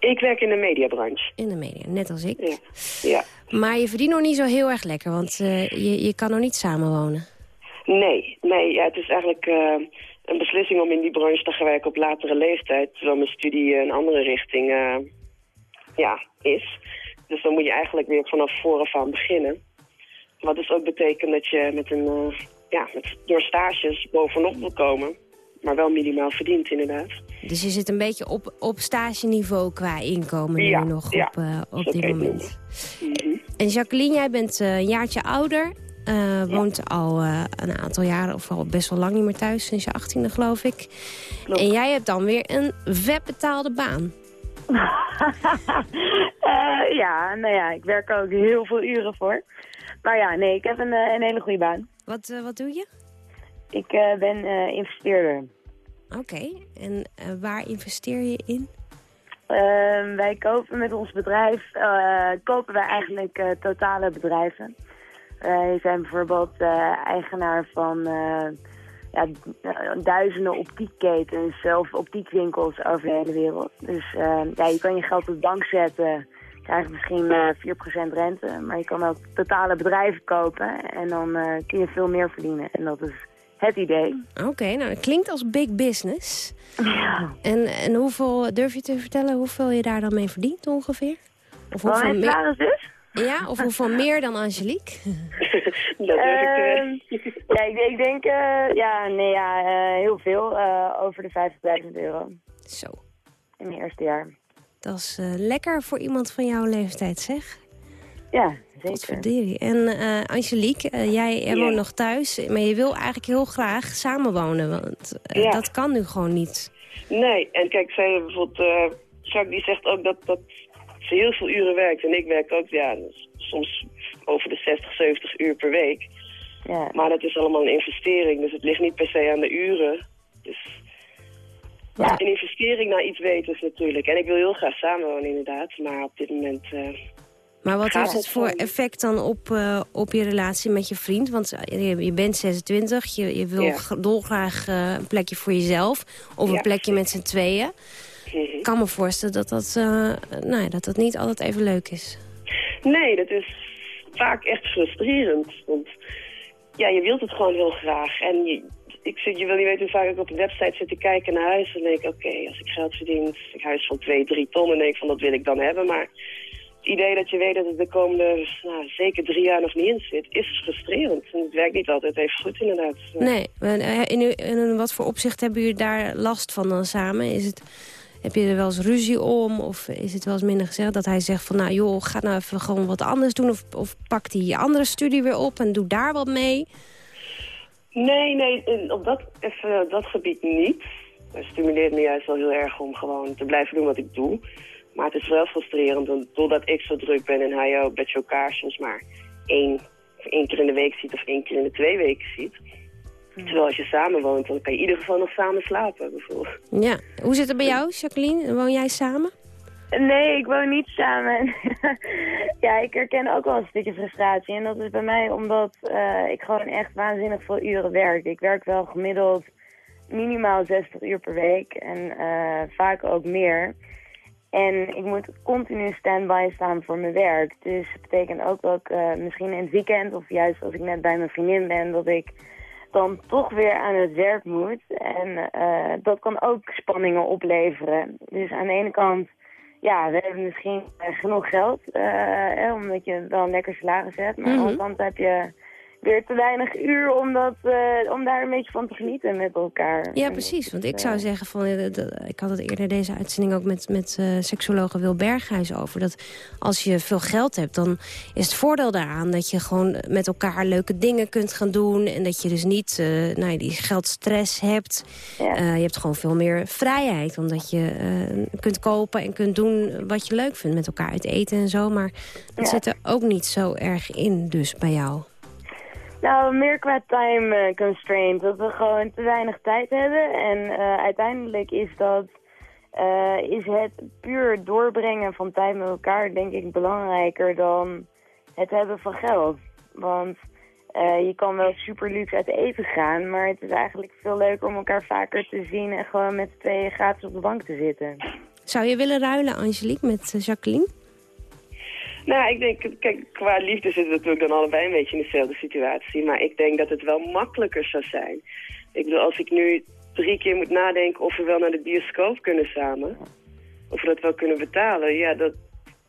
Ik werk in de mediabranche. In de media, net als ik. Ja. ja. Maar je verdient nog niet zo heel erg lekker, want eh, je, je kan nog niet samenwonen. Nee, nee ja, het is eigenlijk eh, een beslissing om in die branche te gaan werken op latere leeftijd. Terwijl mijn studie een andere richting eh, ja, is. Dus dan moet je eigenlijk weer vanaf vooraf aan beginnen. Wat dus ook betekent dat je met een, eh, ja, met, door stages bovenop wil komen. Maar wel minimaal verdient, inderdaad. Dus je zit een beetje op, op stageniveau qua inkomen Ja, nu nog ja. op, eh, op dit moment. En Jacqueline, jij bent eh, een jaartje ouder. eh, woont al een aantal jaren, of al best wel lang niet meer thuis, sinds je achttiende geloof ik. En jij hebt dan weer een vet betaalde baan. Ja, nou ja, ik werk ook heel veel uren voor. Maar ja, nee, ik heb een, een hele goede baan. Wat, wat doe je? Ik eh, ben eh, investeerder. Oké, en eh, waar investeer je in? Ehm, wij kopen met ons bedrijf, kopen wij eigenlijk totale bedrijven. Wij zijn bijvoorbeeld eigenaar van ja, du- duizenden optiekketens of optiekwinkels over de hele wereld. Dus ja, je kan je geld op de bank zetten, krijgt misschien eh 4% rente. Maar je kan ook totale bedrijven kopen en dan kun je veel meer verdienen. En dat is het idee. Oké, nou dat klinkt als big business. En, en hoeveel, durf je te vertellen hoeveel je daar dan mee verdient ongeveer? Of mijn meer- is? Ja, of hoeveel meer dan Angelique? Dat durf ik te Ehm, ja, ik, ik denk, eh, ja, nee, ja, eh, heel veel. eh, over de 50.000 euro. Zo. In mijn eerste jaar. Dat is eh, lekker voor iemand van jouw leeftijd, zeg. Ja, zeker. En eh, Angelique, eh, jij, woont nog thuis, maar je wil eigenlijk heel graag samenwonen. Want eh, Ja. dat kan nu gewoon niet. Nee, en kijk, zij bijvoorbeeld, Jacques die zegt ook dat, dat ze heel veel uren werkt. En ik werk ook, ja, soms over de 60, 70 uur per week. Ja. Maar dat is allemaal een investering, dus het ligt niet per se aan de uren. Dus Ja. een investering naar iets weten is natuurlijk. En ik wil heel graag samenwonen inderdaad, maar op dit moment... Maar wat heeft het voor effect dan op, eh, op je relatie met je vriend? Want eh, je, je bent 26, je, je wil Ja. dolgraag eh, een plekje voor jezelf. Of een plekje met z'n tweeën. mhm. Ik kan me voorstellen dat dat, nou ja, dat dat niet altijd even leuk is. Nee, dat is vaak echt frustrerend. Want ja, je wilt het gewoon heel graag. En je, ik zit, je wil niet weten hoe vaak ik op een website zit te kijken naar huis. En denk ik, oké, als ik geld verdien, een huis van 2, 3 ton. En denk ik van, dat wil ik dan hebben. Maar het idee dat je weet dat het de komende, nou, zeker drie jaar nog niet in zit, is frustrerend. En het werkt niet altijd even goed inderdaad. Nee, eh, in, in wat voor opzicht hebben jullie daar last van dan samen? Is het, heb je er wel eens ruzie om? Of is het wel eens minder gezegd dat hij zegt van... nou joh, ga nou even gewoon wat anders doen. Of, of pakt hij je andere studie weer op en doe daar wat mee? Nee, nee, op dat, even, dat gebied niet. Het stimuleert me juist wel heel erg om gewoon te blijven doen wat ik doe. Maar het is wel frustrerend, doordat ik zo druk ben en hij ook, je elkaar soms maar één, één keer in de week ziet of één keer in de twee weken ziet. Terwijl als je samen woont, dan kan je in ieder geval nog samen slapen, bijvoorbeeld. Ja. Hoe zit het bij jou, Jacqueline? Woon jij samen? Nee, ik woon niet samen. ja, ik herken ook wel een stukje frustratie. En dat is bij mij omdat eh, ik gewoon echt waanzinnig veel uren werk. Ik werk wel gemiddeld minimaal 60 uur per week. En eh, vaak ook meer. En ik moet continu stand-by staan voor mijn werk. Dus het betekent ook dat ik eh, misschien in het weekend... of juist als ik net bij mijn vriendin ben... dat ik dan toch weer aan het werk moet. En eh, dat kan ook spanningen opleveren. Dus aan de ene kant ja, we hebben misschien eh, genoeg geld, eh, omdat je wel een lekker salaris hebt. Maar aan de Mhm. andere kant heb je weer te weinig uur om, dat, eh, om daar een beetje van te genieten met elkaar. Ja, precies. Want ik eh, zou zeggen, van, eh, ik had het eerder deze uitzending ook met, met eh seksologe Wil Berghuis over. Dat als je veel geld hebt, dan is het voordeel daaraan dat je gewoon met elkaar leuke dingen kunt gaan doen. En dat je dus niet eh, nou, die geldstress hebt. Eh, je hebt gewoon veel meer vrijheid. Omdat je eh, kunt kopen en kunt doen wat je leuk vindt met elkaar uit eten en zo. Maar dat Ja. zit er ook niet zo erg in dus bij jou. Nou, meer qua time eh, constraint. Dat we gewoon te weinig tijd hebben. En eh, uiteindelijk is dat... eh, is het puur doorbrengen van tijd met elkaar, denk ik, belangrijker dan het hebben van geld. Want je kan wel super luxe uit eten gaan, maar het is eigenlijk veel leuker om elkaar vaker te zien en gewoon met z'n tweeën gratis op de bank te zitten. Zou je willen ruilen, Angelique, met Jacqueline? Nou, ik denk, kijk, qua liefde zitten we natuurlijk dan allebei een beetje in dezelfde situatie. Maar ik denk dat het wel makkelijker zou zijn. Ik bedoel, als ik nu drie keer moet nadenken of we wel naar de bioscoop kunnen samen. Of we dat wel kunnen betalen. Ja, dat,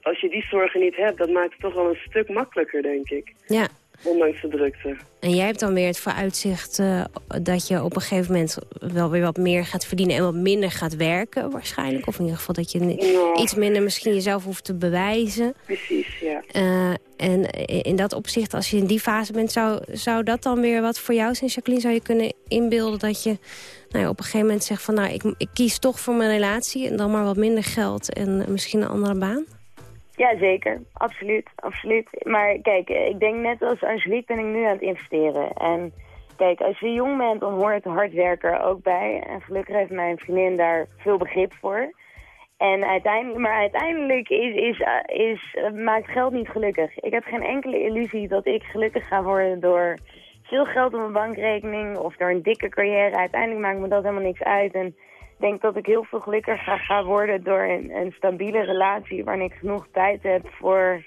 als je die zorgen niet hebt, dat maakt het toch wel een stuk makkelijker, denk ik. Ja. Ondanks de drukte. En jij hebt dan weer het vooruitzicht eh, dat je op een gegeven moment wel weer wat meer gaat verdienen en wat minder gaat werken waarschijnlijk. Of in ieder geval dat je Ja. iets minder misschien jezelf hoeft te bewijzen. Precies, ja. Eh, en in dat opzicht, als je in die fase bent, zou, zou dat dan weer wat voor jou zijn, Jacqueline? Zou je kunnen inbeelden dat je nou ja, op een gegeven moment zegt van... nou, ik, ik kies toch voor mijn relatie en dan maar wat minder geld en misschien een andere baan? Ja, zeker. Absoluut, absoluut. Maar kijk, ik denk net als Angelique ben ik nu aan het investeren. En kijk, als je jong bent, dan hoort hard werken er ook bij. En gelukkig heeft mijn vriendin daar veel begrip voor. En uiteindelijk, maar uiteindelijk is, is, is, maakt geld niet gelukkig. Ik heb geen enkele illusie dat ik gelukkig ga worden door veel geld op mijn bankrekening of door een dikke carrière. Uiteindelijk maakt me dat helemaal niks uit. En denk dat ik heel veel gelukkiger ga, worden door een, een stabiele relatie waarin ik genoeg tijd heb voor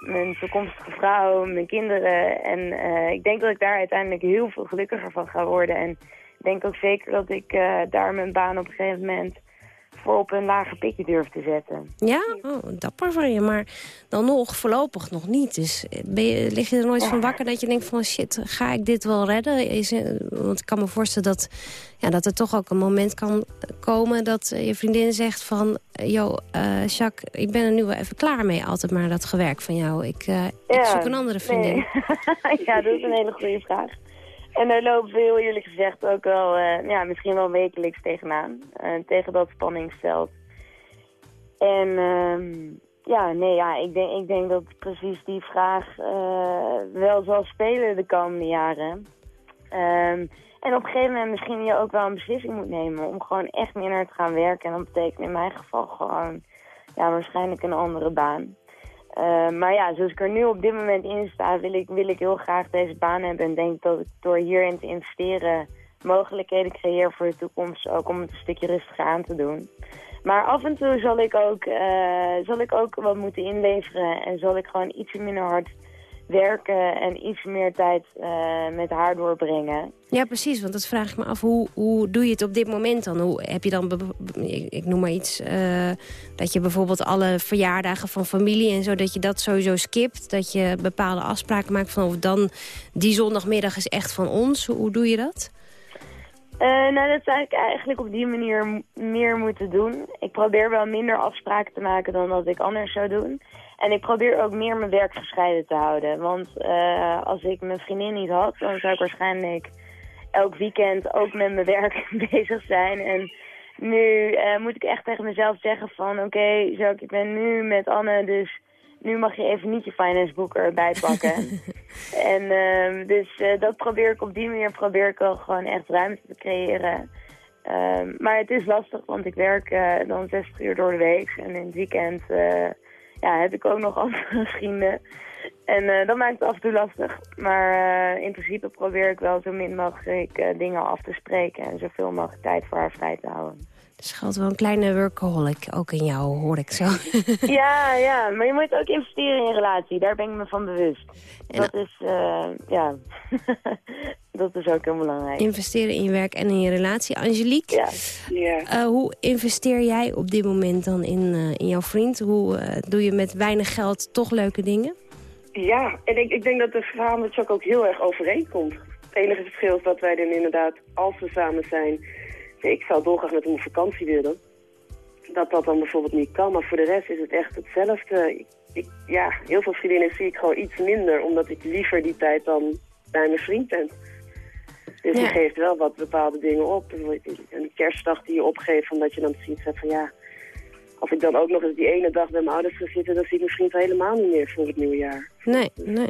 mijn toekomstige vrouw, mijn kinderen. En eh, ik denk dat ik daar uiteindelijk heel veel gelukkiger van ga worden. En ik denk ook zeker dat ik eh, daar mijn baan op een gegeven moment voor op een lager pitje durf te zetten. Ja? Oh, dapper van je. Maar dan nog, voorlopig nog niet. Dus eh, ben je, lig je er nooit van wakker dat je denkt van... shit, ga ik dit wel redden? Is, eh, want ik kan me voorstellen dat, ja, dat er toch ook een moment kan komen... dat eh, je vriendin zegt van... joh, Jacques, ik ben er nu wel even klaar mee. Altijd maar dat gewerk van jou. Ik, ik zoek een andere vriendin. nee. ja, dat is een hele goede vraag. En daar lopen heel eerlijk gezegd ook wel, eh, ja, misschien wel wekelijks tegenaan. eh, tegen dat spanningsveld. En ehm, ja, nee, ja, ik denk, ik denk dat precies die vraag eh, wel zal spelen de komende jaren. Ehm, en op een gegeven moment misschien je ook wel een beslissing moet nemen om gewoon echt meer naar te gaan werken. En dat betekent in mijn geval gewoon ja, waarschijnlijk een andere baan. Uh, maar ja, zoals ik er nu op dit moment in sta, wil ik, wil ik heel graag deze baan hebben. En denk dat ik door hierin te investeren mogelijkheden creëer voor de toekomst. Ook om het een stukje rustiger aan te doen. Maar af en toe zal ik ook, uh, zal ik ook wat moeten inleveren. En zal ik gewoon iets minder hard werken en iets meer tijd uh, met haar doorbrengen. Ja, precies. Want dat vraag ik me af. Hoe, hoe doe je het op dit moment dan? Hoe, heb je dan, ik, ik noem maar iets, uh, dat je bijvoorbeeld alle verjaardagen van familie en zo, dat je dat sowieso skipt? Dat je bepaalde afspraken maakt van of dan die zondagmiddag is echt van ons? Hoe, hoe doe je dat? Uh, nou, dat zou ik eigenlijk op die manier meer moeten doen. Ik probeer wel minder afspraken te maken dan dat ik anders zou doen. En ik probeer ook meer mijn werk gescheiden te houden. Want uh, als ik mijn vriendin niet had, dan zou ik waarschijnlijk elk weekend ook met mijn werk bezig zijn. En nu uh, moet ik echt tegen mezelf zeggen van... oké, okay, zo ik ben nu met Anne, dus nu mag je even niet je finance boek erbij pakken. en uh, dus uh, dat probeer ik op die manier probeer ik wel gewoon echt ruimte te creëren. Um, maar het is lastig, want ik werk dan 60 uur door de week. En in het weekend ja, heb ik ook nog andere vrienden. En dat maakt het af en toe lastig. Maar in principe probeer ik wel zo min mogelijk dingen af te spreken. En zoveel mogelijk tijd voor haar vrij te houden. Er schuilt wel een kleine workaholic ook in jou, hoor ik zo. ja, ja, maar je moet ook investeren in je relatie. Daar ben ik me van bewust. En dat is, uh, ja, dat is ook heel belangrijk. Investeren in je werk en in je relatie. Angelique, ja. Ja. Uh, hoe investeer jij op dit moment dan in, uh, in jouw vriend? Hoe doe je met weinig geld toch leuke dingen? Ja, en ik, ik denk dat de verhaal met Chuck ook heel erg overeenkomt. Het enige verschil is dat wij dan inderdaad, als we samen zijn... Ik zou dolgraag met hem op vakantie willen. Dat dat dan bijvoorbeeld niet kan, maar voor de rest is het echt hetzelfde. Ik, ik- ja, heel veel vriendinnen zie ik gewoon iets minder, omdat ik liever die tijd dan bij mijn vriend ben. Dus je geeft wel wat bepaalde dingen op. Bijvoorbeeld Een kerstdag die je opgeeft, omdat je dan zoiets hebt van ja... Als ik dan ook nog eens die ene dag bij mijn ouders ga zitten, dan zie ik mijn vriend helemaal niet meer voor het nieuwe jaar. Nee, nee.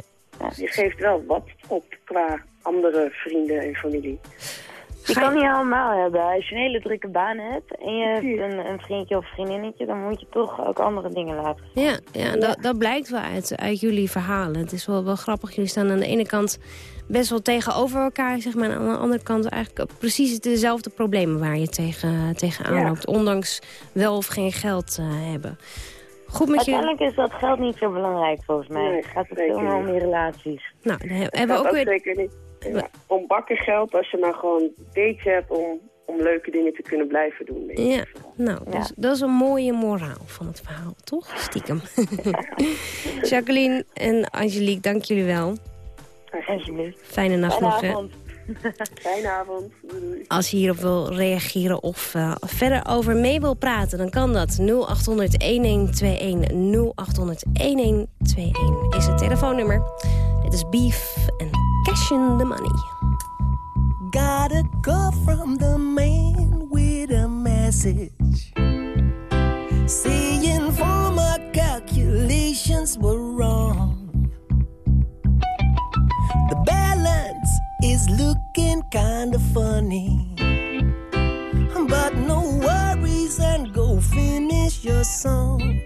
Je geeft wel wat op qua andere vrienden en familie. Je kan niet allemaal hebben. Als je een hele drukke baan hebt en je hebt een, een vriendje of vriendinnetje, dan moet je toch ook andere dingen laten. Ja, ja, Dat, dat blijkt wel uit, uit jullie verhalen. Het is wel, wel grappig. Jullie staan aan de ene kant best wel tegenover elkaar, zeg maar. En aan de andere kant eigenlijk precies dezelfde problemen waar je tegen, tegenaan Ja. loopt. Ondanks wel of geen geld eh, hebben. Goed met je... Uiteindelijk is dat geld niet zo belangrijk volgens mij. Nee, het gaat er meer om je relaties. Nou, dan hebben we ook weer... zeker niet ja, om bakken geld als je maar gewoon een beetje hebt om, om leuke dingen te kunnen blijven doen. denk ik. Ja, nou, Dus, dat is een mooie moraal van het verhaal, toch? Stiekem. Jacqueline en Angelique, dank jullie wel. Alsjeblieft. Fijne nacht nog, hè? Fijne avond. Doei, doei. Als je hierop wil reageren of eh, verder over mee wil praten, dan kan dat. 0800-1121, 0800-1121 is het telefoonnummer. Het is Beef en Cash in the Money. Got a call from the man with a message saying former calculations were wrong. Is looking kind of funny. But no worries and go finish your song.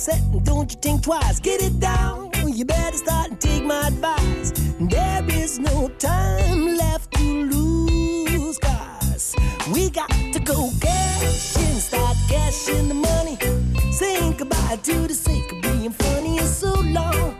Man said, Don't you think twice. Get it down. You better start and take my advice. There is no time left to lose, cause we got to go cash in, start cashing the money. Saying goodbye to the sake of being funny and so long.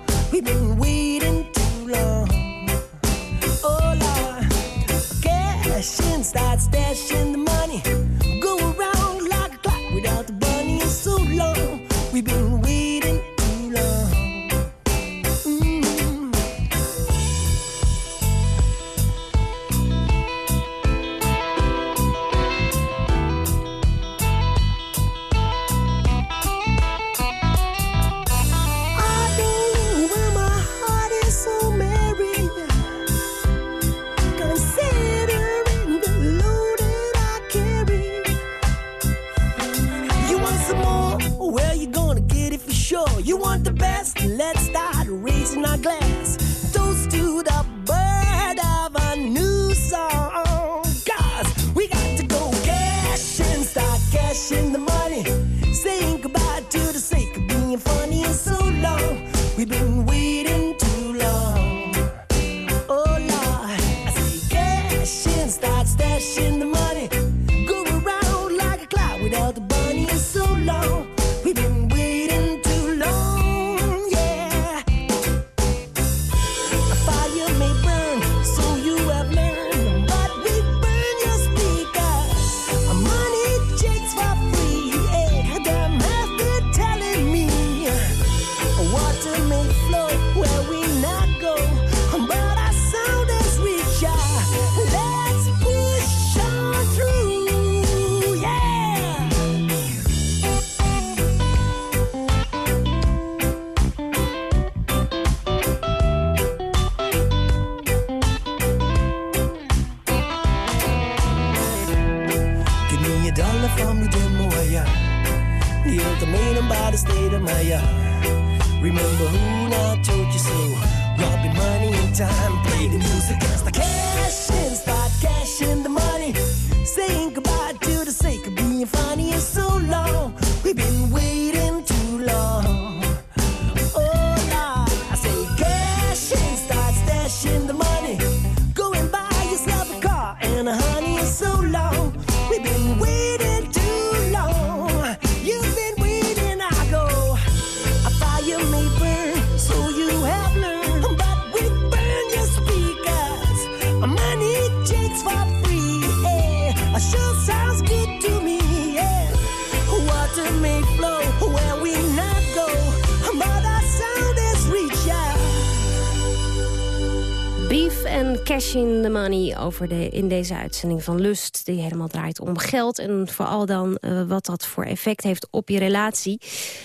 In the money over de, in deze uitzending van Lust... die helemaal draait om geld en vooral dan eh, wat dat voor effect heeft op je relatie.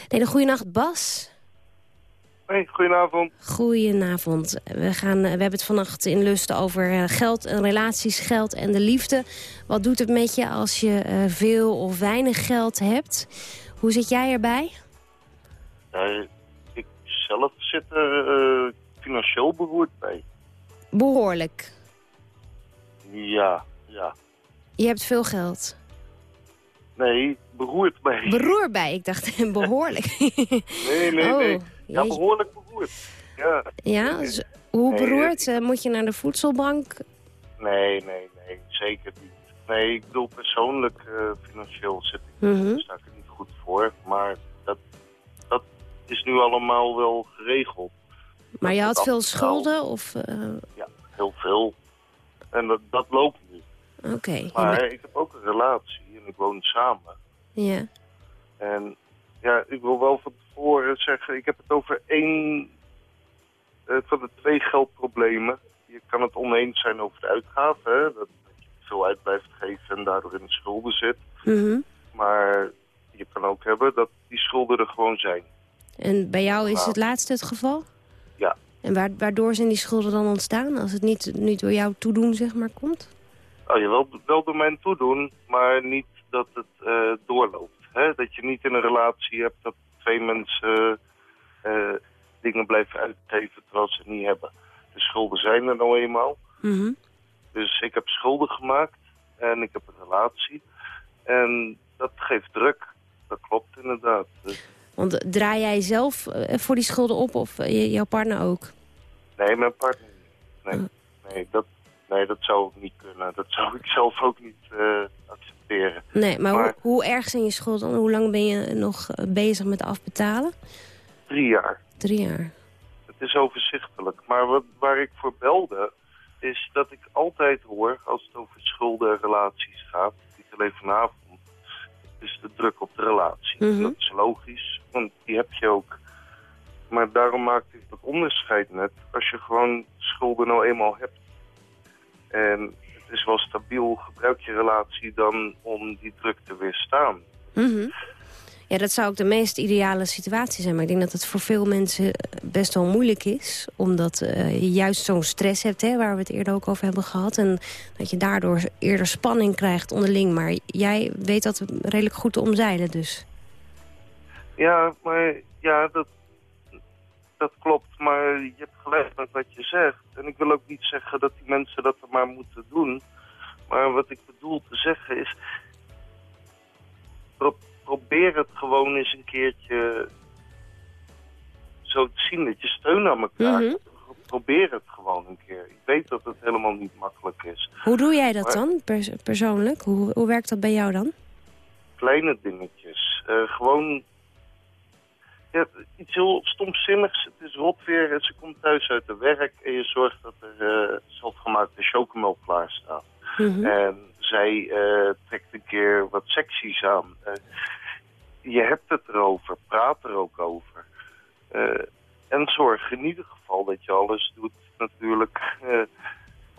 Nee, goeienacht Bas. Hey, goedenavond. Goedenavond. We, gaan, eh, we hebben het vannacht in Lust over eh, geld en relaties, geld en de liefde. Wat doet het met je als je eh, veel of weinig geld hebt? Hoe zit jij erbij? Ja, ik zelf zit er eh, financieel beroerd bij. Behoorlijk. Ja, ja. Je hebt veel geld. Nee, beroerd bij. Beroer bij, ik dacht behoorlijk. nee, nee, Oh, nee. Ja, behoorlijk beroerd. Ja. Ja, z- hoe Nee, beroerd? Eh, moet je naar de voedselbank? Nee, nee, nee, zeker niet. Nee, ik bedoel persoonlijk eh, financieel zit ik, sta ik er niet goed voor. Maar dat, dat is nu allemaal wel geregeld. Maar je had veel schulden? Of, eh, Ja, heel veel. En dat, dat loopt nu. Oké. Maar ik heb ook een relatie en ik woon samen. Ja. En ja, ik wil wel van tevoren zeggen, ik heb het over één eh, van de twee geldproblemen. Je kan het oneens zijn over de uitgaven, hè, dat je veel uit blijft geven en daardoor in de schulden zit. Mhm. Maar je kan ook hebben dat die schulden er gewoon zijn. En bij jou is Nou. het laatste het geval? En waar, waardoor zijn die schulden dan ontstaan? Als het niet, niet door jouw toedoen zeg maar, komt? Oh, je wel, wel door mijn toedoen, maar niet dat het eh, doorloopt. Hè? Dat je niet in een relatie hebt dat twee mensen eh, dingen blijven uitgeven terwijl ze het niet hebben. De schulden zijn er nou eenmaal. Mhm. Dus ik heb schulden gemaakt en ik heb een relatie. En dat geeft druk. Dat klopt inderdaad. Dus, Want draai jij zelf eh, voor die schulden op of eh, jouw partner ook? nee, mijn partner. Nee, nee, dat, nee, dat zou ik niet kunnen. Dat zou ik zelf ook niet eh, accepteren. Nee, maar, Maar- Hoe, hoe erg zijn je schulden? Hoe lang ben je nog bezig met afbetalen? Drie jaar. Drie jaar. Het is overzichtelijk. Maar wat, waar ik voor belde, is dat ik altijd hoor, als het over schulden en relaties gaat, niet alleen vanavond, is de druk op de relatie. Mhm. Dat is logisch, want die heb je ook. Maar daarom maakte ik dat onderscheid net. Als je gewoon schulden nou eenmaal hebt en het is wel stabiel, gebruik je relatie dan om die druk te weerstaan. Mhm. Ja, dat zou ook de meest ideale situatie zijn. Maar ik denk dat het voor veel mensen eh, best wel moeilijk is. Omdat eh, je juist zo'n stress hebt, hè, waar we het eerder ook over hebben gehad. En dat je daardoor eerder spanning krijgt onderling. Maar jij weet dat redelijk goed te omzeilen dus. Ja, maar ja, dat, dat klopt. Maar je hebt gelijk met wat je zegt. En ik wil ook niet zeggen dat die mensen dat er maar moeten doen. Maar wat ik bedoel te zeggen is... probeer het gewoon eens een keertje zo te zien dat je steun aan elkaar Mhm. Probeer het gewoon een keer. Ik weet dat het helemaal niet makkelijk is. Hoe doe jij dat Maar- dan, pers- persoonlijk? Hoe, hoe werkt dat bij jou dan? kleine dingetjes. Eh, gewoon ja, iets heel stomzinnigs. Het is rot weer en ze komt thuis uit de werk en je zorgt dat er eh, zelfgemaakte chocomel klaar staat. Mhm. En zij eh, trekt een keer wat seksies aan. Eh, je hebt het erover, praat er ook over. Eh, en zorg in ieder geval dat je alles doet natuurlijk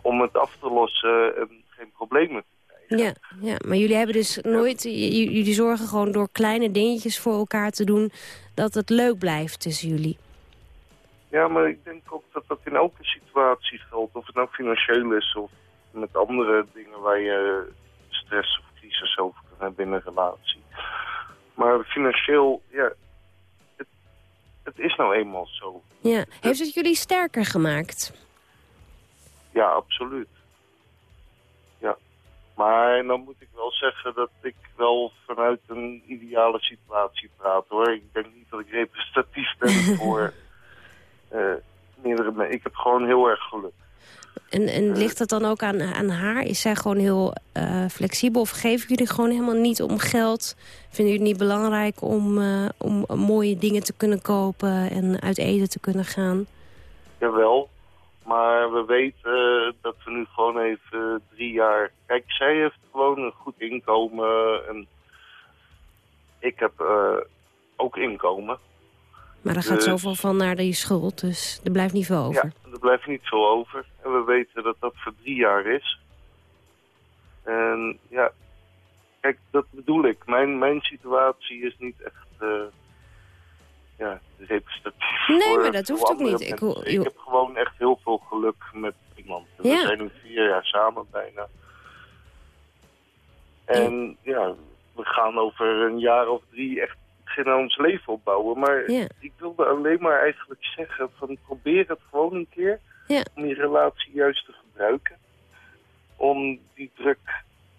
om het af te lossen en geen problemen te Ja, ja, maar jullie hebben dus nooit... Jullie zorgen gewoon door kleine dingetjes voor elkaar te doen... dat het leuk blijft tussen jullie. Ja, maar ik denk ook dat dat in elke situatie geldt. Of het nou financieel is of met andere dingen waar je stress of crisis over kan hebben in een relatie. Maar financieel, ja, het, het is nou eenmaal zo. Ja. Heeft het jullie sterker gemaakt? Ja, absoluut. Ja. Maar dan moet ik wel zeggen dat ik wel vanuit een ideale situatie praat hoor. Ik denk niet dat ik representatief ben voor eh, meerdere mensen. Ik heb gewoon heel erg geluk. En, en ligt dat dan ook aan, aan haar? Is zij gewoon heel eh, flexibel? Of geven jullie gewoon helemaal niet om geld? Vinden jullie het niet belangrijk om, eh, om mooie dingen te kunnen kopen... en uit eten te kunnen gaan? Jawel, Maar we weten dat we nu gewoon even drie jaar... Kijk, zij heeft gewoon een goed inkomen en ik heb eh, ook inkomen. Maar er gaat Dus- zoveel van naar die schuld, dus er blijft niet veel over. Ja, er blijft niet veel over. En we weten dat dat voor drie jaar is. En ja, kijk, dat bedoel ik. Mijn, mijn situatie is niet echt eh, ja, representatief Nee, maar dat hoeft ook niet. Ik Ik, heb gewoon echt heel veel geluk met iemand. Ja. We zijn nu vier jaar samen bijna. En ja, we gaan over een jaar of drie echt beginnen ons leven opbouwen. Maar ik wilde alleen maar eigenlijk zeggen van probeer het gewoon een keer Ja. om je relatie juist te gebruiken. Om die druk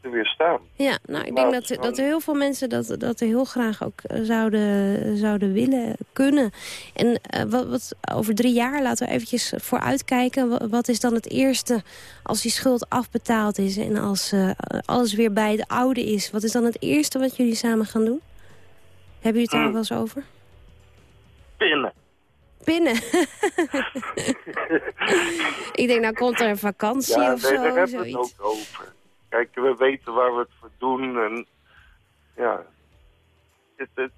te weerstaan. Ja, nou, ik denk dat, dat heel veel mensen dat, dat heel graag ook eh, zouden, zouden willen, kunnen. En eh, wat, wat, over drie jaar, laten we eventjes vooruitkijken. Wa- Wat is dan het eerste als die schuld afbetaald is... en als eh, alles weer bij het oude is? Wat is dan het eerste wat jullie samen gaan doen? Hebben jullie het daar Hmm. wel eens over? Pinnen. Pinnen. ik denk, nou komt er een vakantie ja, of nee, zo. daar hebben we het ook over. Kijk, we weten waar we het voor doen. En ja, het, het-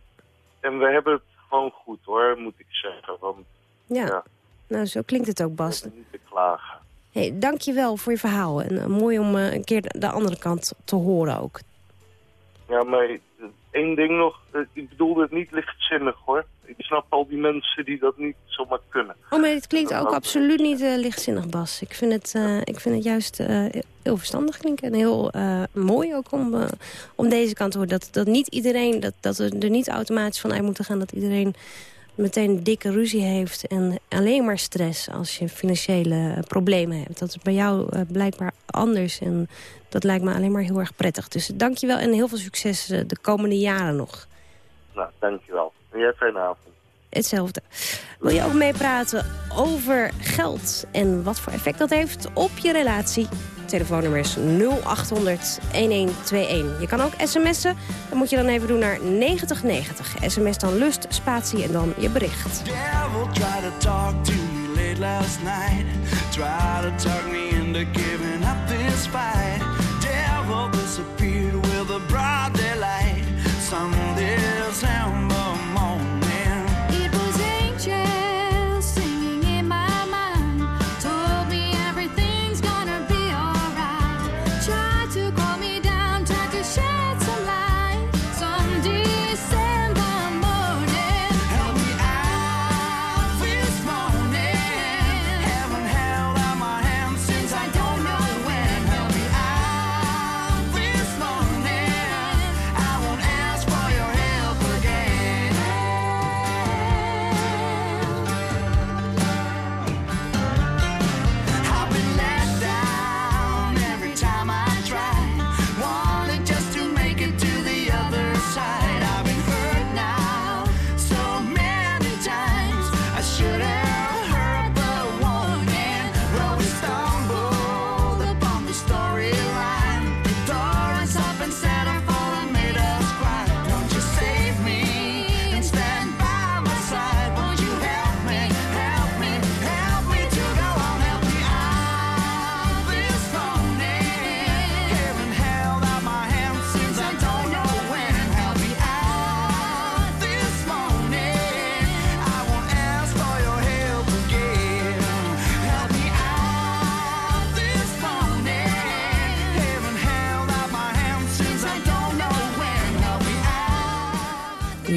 en we hebben het gewoon goed hoor, moet ik zeggen. Want Ja. ja, nou zo klinkt het ook, Bas. niet te klagen. Hey, dank je wel voor je verhaal. En eh, mooi om eh, een keer de, de andere kant te horen ook. Ja, maar één ding nog. eh, Ik bedoelde het niet lichtzinnig hoor. Ik snap al die mensen die dat niet zomaar kunnen. Oh, maar het klinkt ook absoluut niet eh, lichtzinnig, Bas. Ik vind het, eh, ik vind het juist heel verstandig klinken. En heel mooi ook om, om deze kant te horen. Dat, dat niet iedereen, dat, dat we er niet automatisch van uit moeten gaan... dat iedereen meteen een dikke ruzie heeft en alleen maar stress... als je financiële problemen hebt. Dat is bij jou eh, blijkbaar anders en dat lijkt me alleen maar heel erg prettig. Dus dank je wel en heel veel succes eh, de komende jaren nog. Nou, dankjewel. En jij fijne avond. Hetzelfde. Wil je ook meepraten over geld en wat voor effect dat heeft op je relatie? Telefoonnummer is 0800 1121. Je kan ook sms'en. Dat moet je dan even doen naar 9090. SMS dan lust, spatie en dan je bericht. devil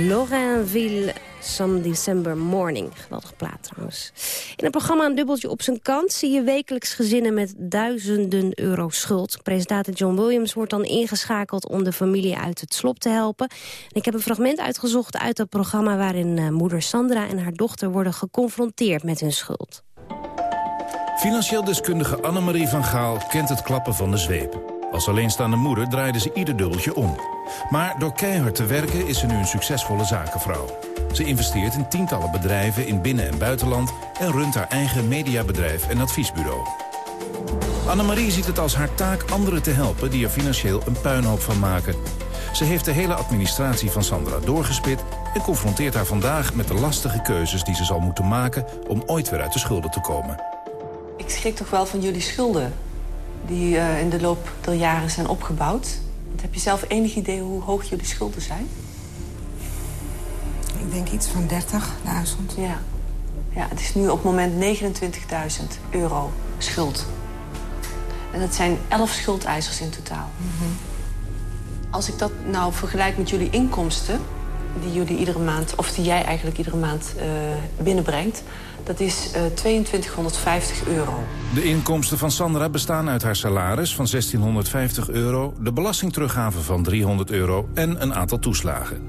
Lorrainville, Some December Morning. Geweldige plaat trouwens. In het programma Een Dubbeltje op zijn kant... zie je wekelijks gezinnen met duizenden euro schuld. Presentator John Williams wordt dan ingeschakeld... om de familie uit het slop te helpen. En ik heb een fragment uitgezocht uit dat programma... waarin eh, moeder Sandra en haar dochter worden geconfronteerd met hun schuld. Financieel deskundige Annemarie van Gaal kent het klappen van de zweep. Als alleenstaande moeder draaide ze ieder dubbeltje om. Maar door keihard te werken is ze nu een succesvolle zakenvrouw. Ze investeert in tientallen bedrijven in binnen- en buitenland... en runt haar eigen mediabedrijf en adviesbureau. Annemarie ziet het als haar taak anderen te helpen... die er financieel een puinhoop van maken. Ze heeft de hele administratie van Sandra doorgespit... en confronteert haar vandaag met de lastige keuzes die ze zal moeten maken... om ooit weer uit de schulden te komen. Ik schrik toch wel van jullie schulden... die eh, in de loop der jaren zijn opgebouwd. Want heb je zelf enig idee hoe hoog jullie schulden zijn? Ik denk iets van 30.000. Ja. ja, het is nu op het moment 29.000 euro schuld. En dat zijn 11 schuldeisers in totaal. Als ik dat nou vergelijk met jullie inkomsten... die jullie iedere maand, of die jij eigenlijk iedere maand eh, binnenbrengt... dat is eh 2250 euro. De inkomsten van Sandra bestaan uit haar salaris van 1650 euro... de belastingteruggave van 300 euro en een aantal toeslagen.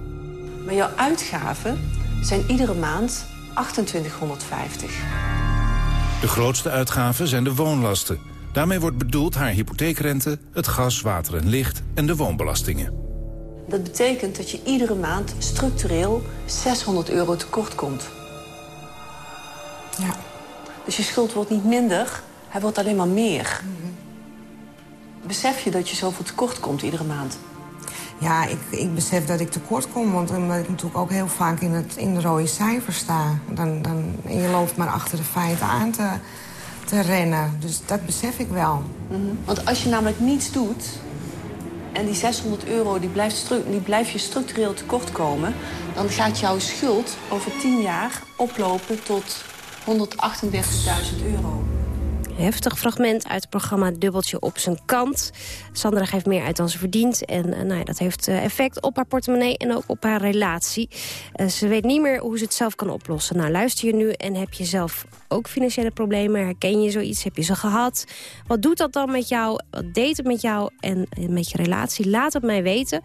Maar jouw uitgaven zijn iedere maand 2850. De grootste uitgaven zijn de woonlasten. Daarmee wordt bedoeld haar hypotheekrente, het gas, water en licht en de woonbelastingen. Dat betekent dat je iedere maand structureel 600 euro tekort komt. Ja. Dus je schuld wordt niet minder, hij wordt alleen maar meer. Besef je dat je zoveel tekort komt iedere maand? Ja, ik, ik besef dat ik tekort kom, want omdat ik natuurlijk ook heel vaak in, het, in de rode cijfers sta. Dan, dan, en je loopt maar achter de feiten aan te, te rennen. Dus dat besef ik wel. Want als je namelijk niets doet... en die 600 euro die blijft, die blijft je structureel tekort komen... dan gaat jouw schuld over 10 jaar oplopen tot 138.000 euro. Heftig fragment uit het programma Dubbeltje op zijn kant. Sandra geeft meer uit dan ze verdient. En eh, nou ja, dat heeft eh, effect op haar portemonnee en ook op haar relatie. Eh, ze weet niet meer hoe ze het zelf kan oplossen. Nou, luister je nu en heb je zelf ook financiële problemen? Herken je zoiets? Heb je ze gehad? Wat doet dat dan met jou? Wat deed het met jou en met je relatie? Laat het mij weten.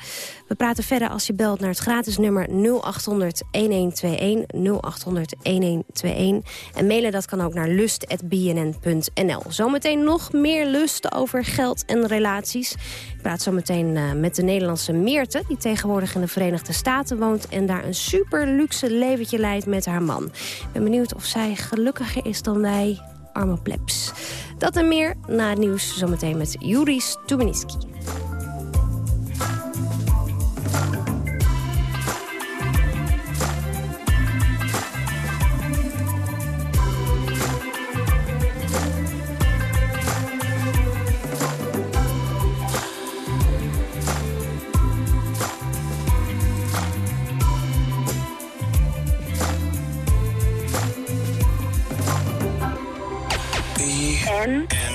We praten verder als je belt naar het gratis nummer 0800 1121. 0800 1121. En mailen dat kan ook naar lust.bnn.nl. Zometeen nog meer lust over geld en relaties. Ik praat zometeen uh, met de Nederlandse Meerte... die tegenwoordig in de Verenigde Staten woont... en daar een super luxe leventje leidt met haar man. Ik ben benieuwd of zij gelukkiger is dan wij, arme plebs. Dat en meer na het nieuws zometeen met Juri Stubeniski. N.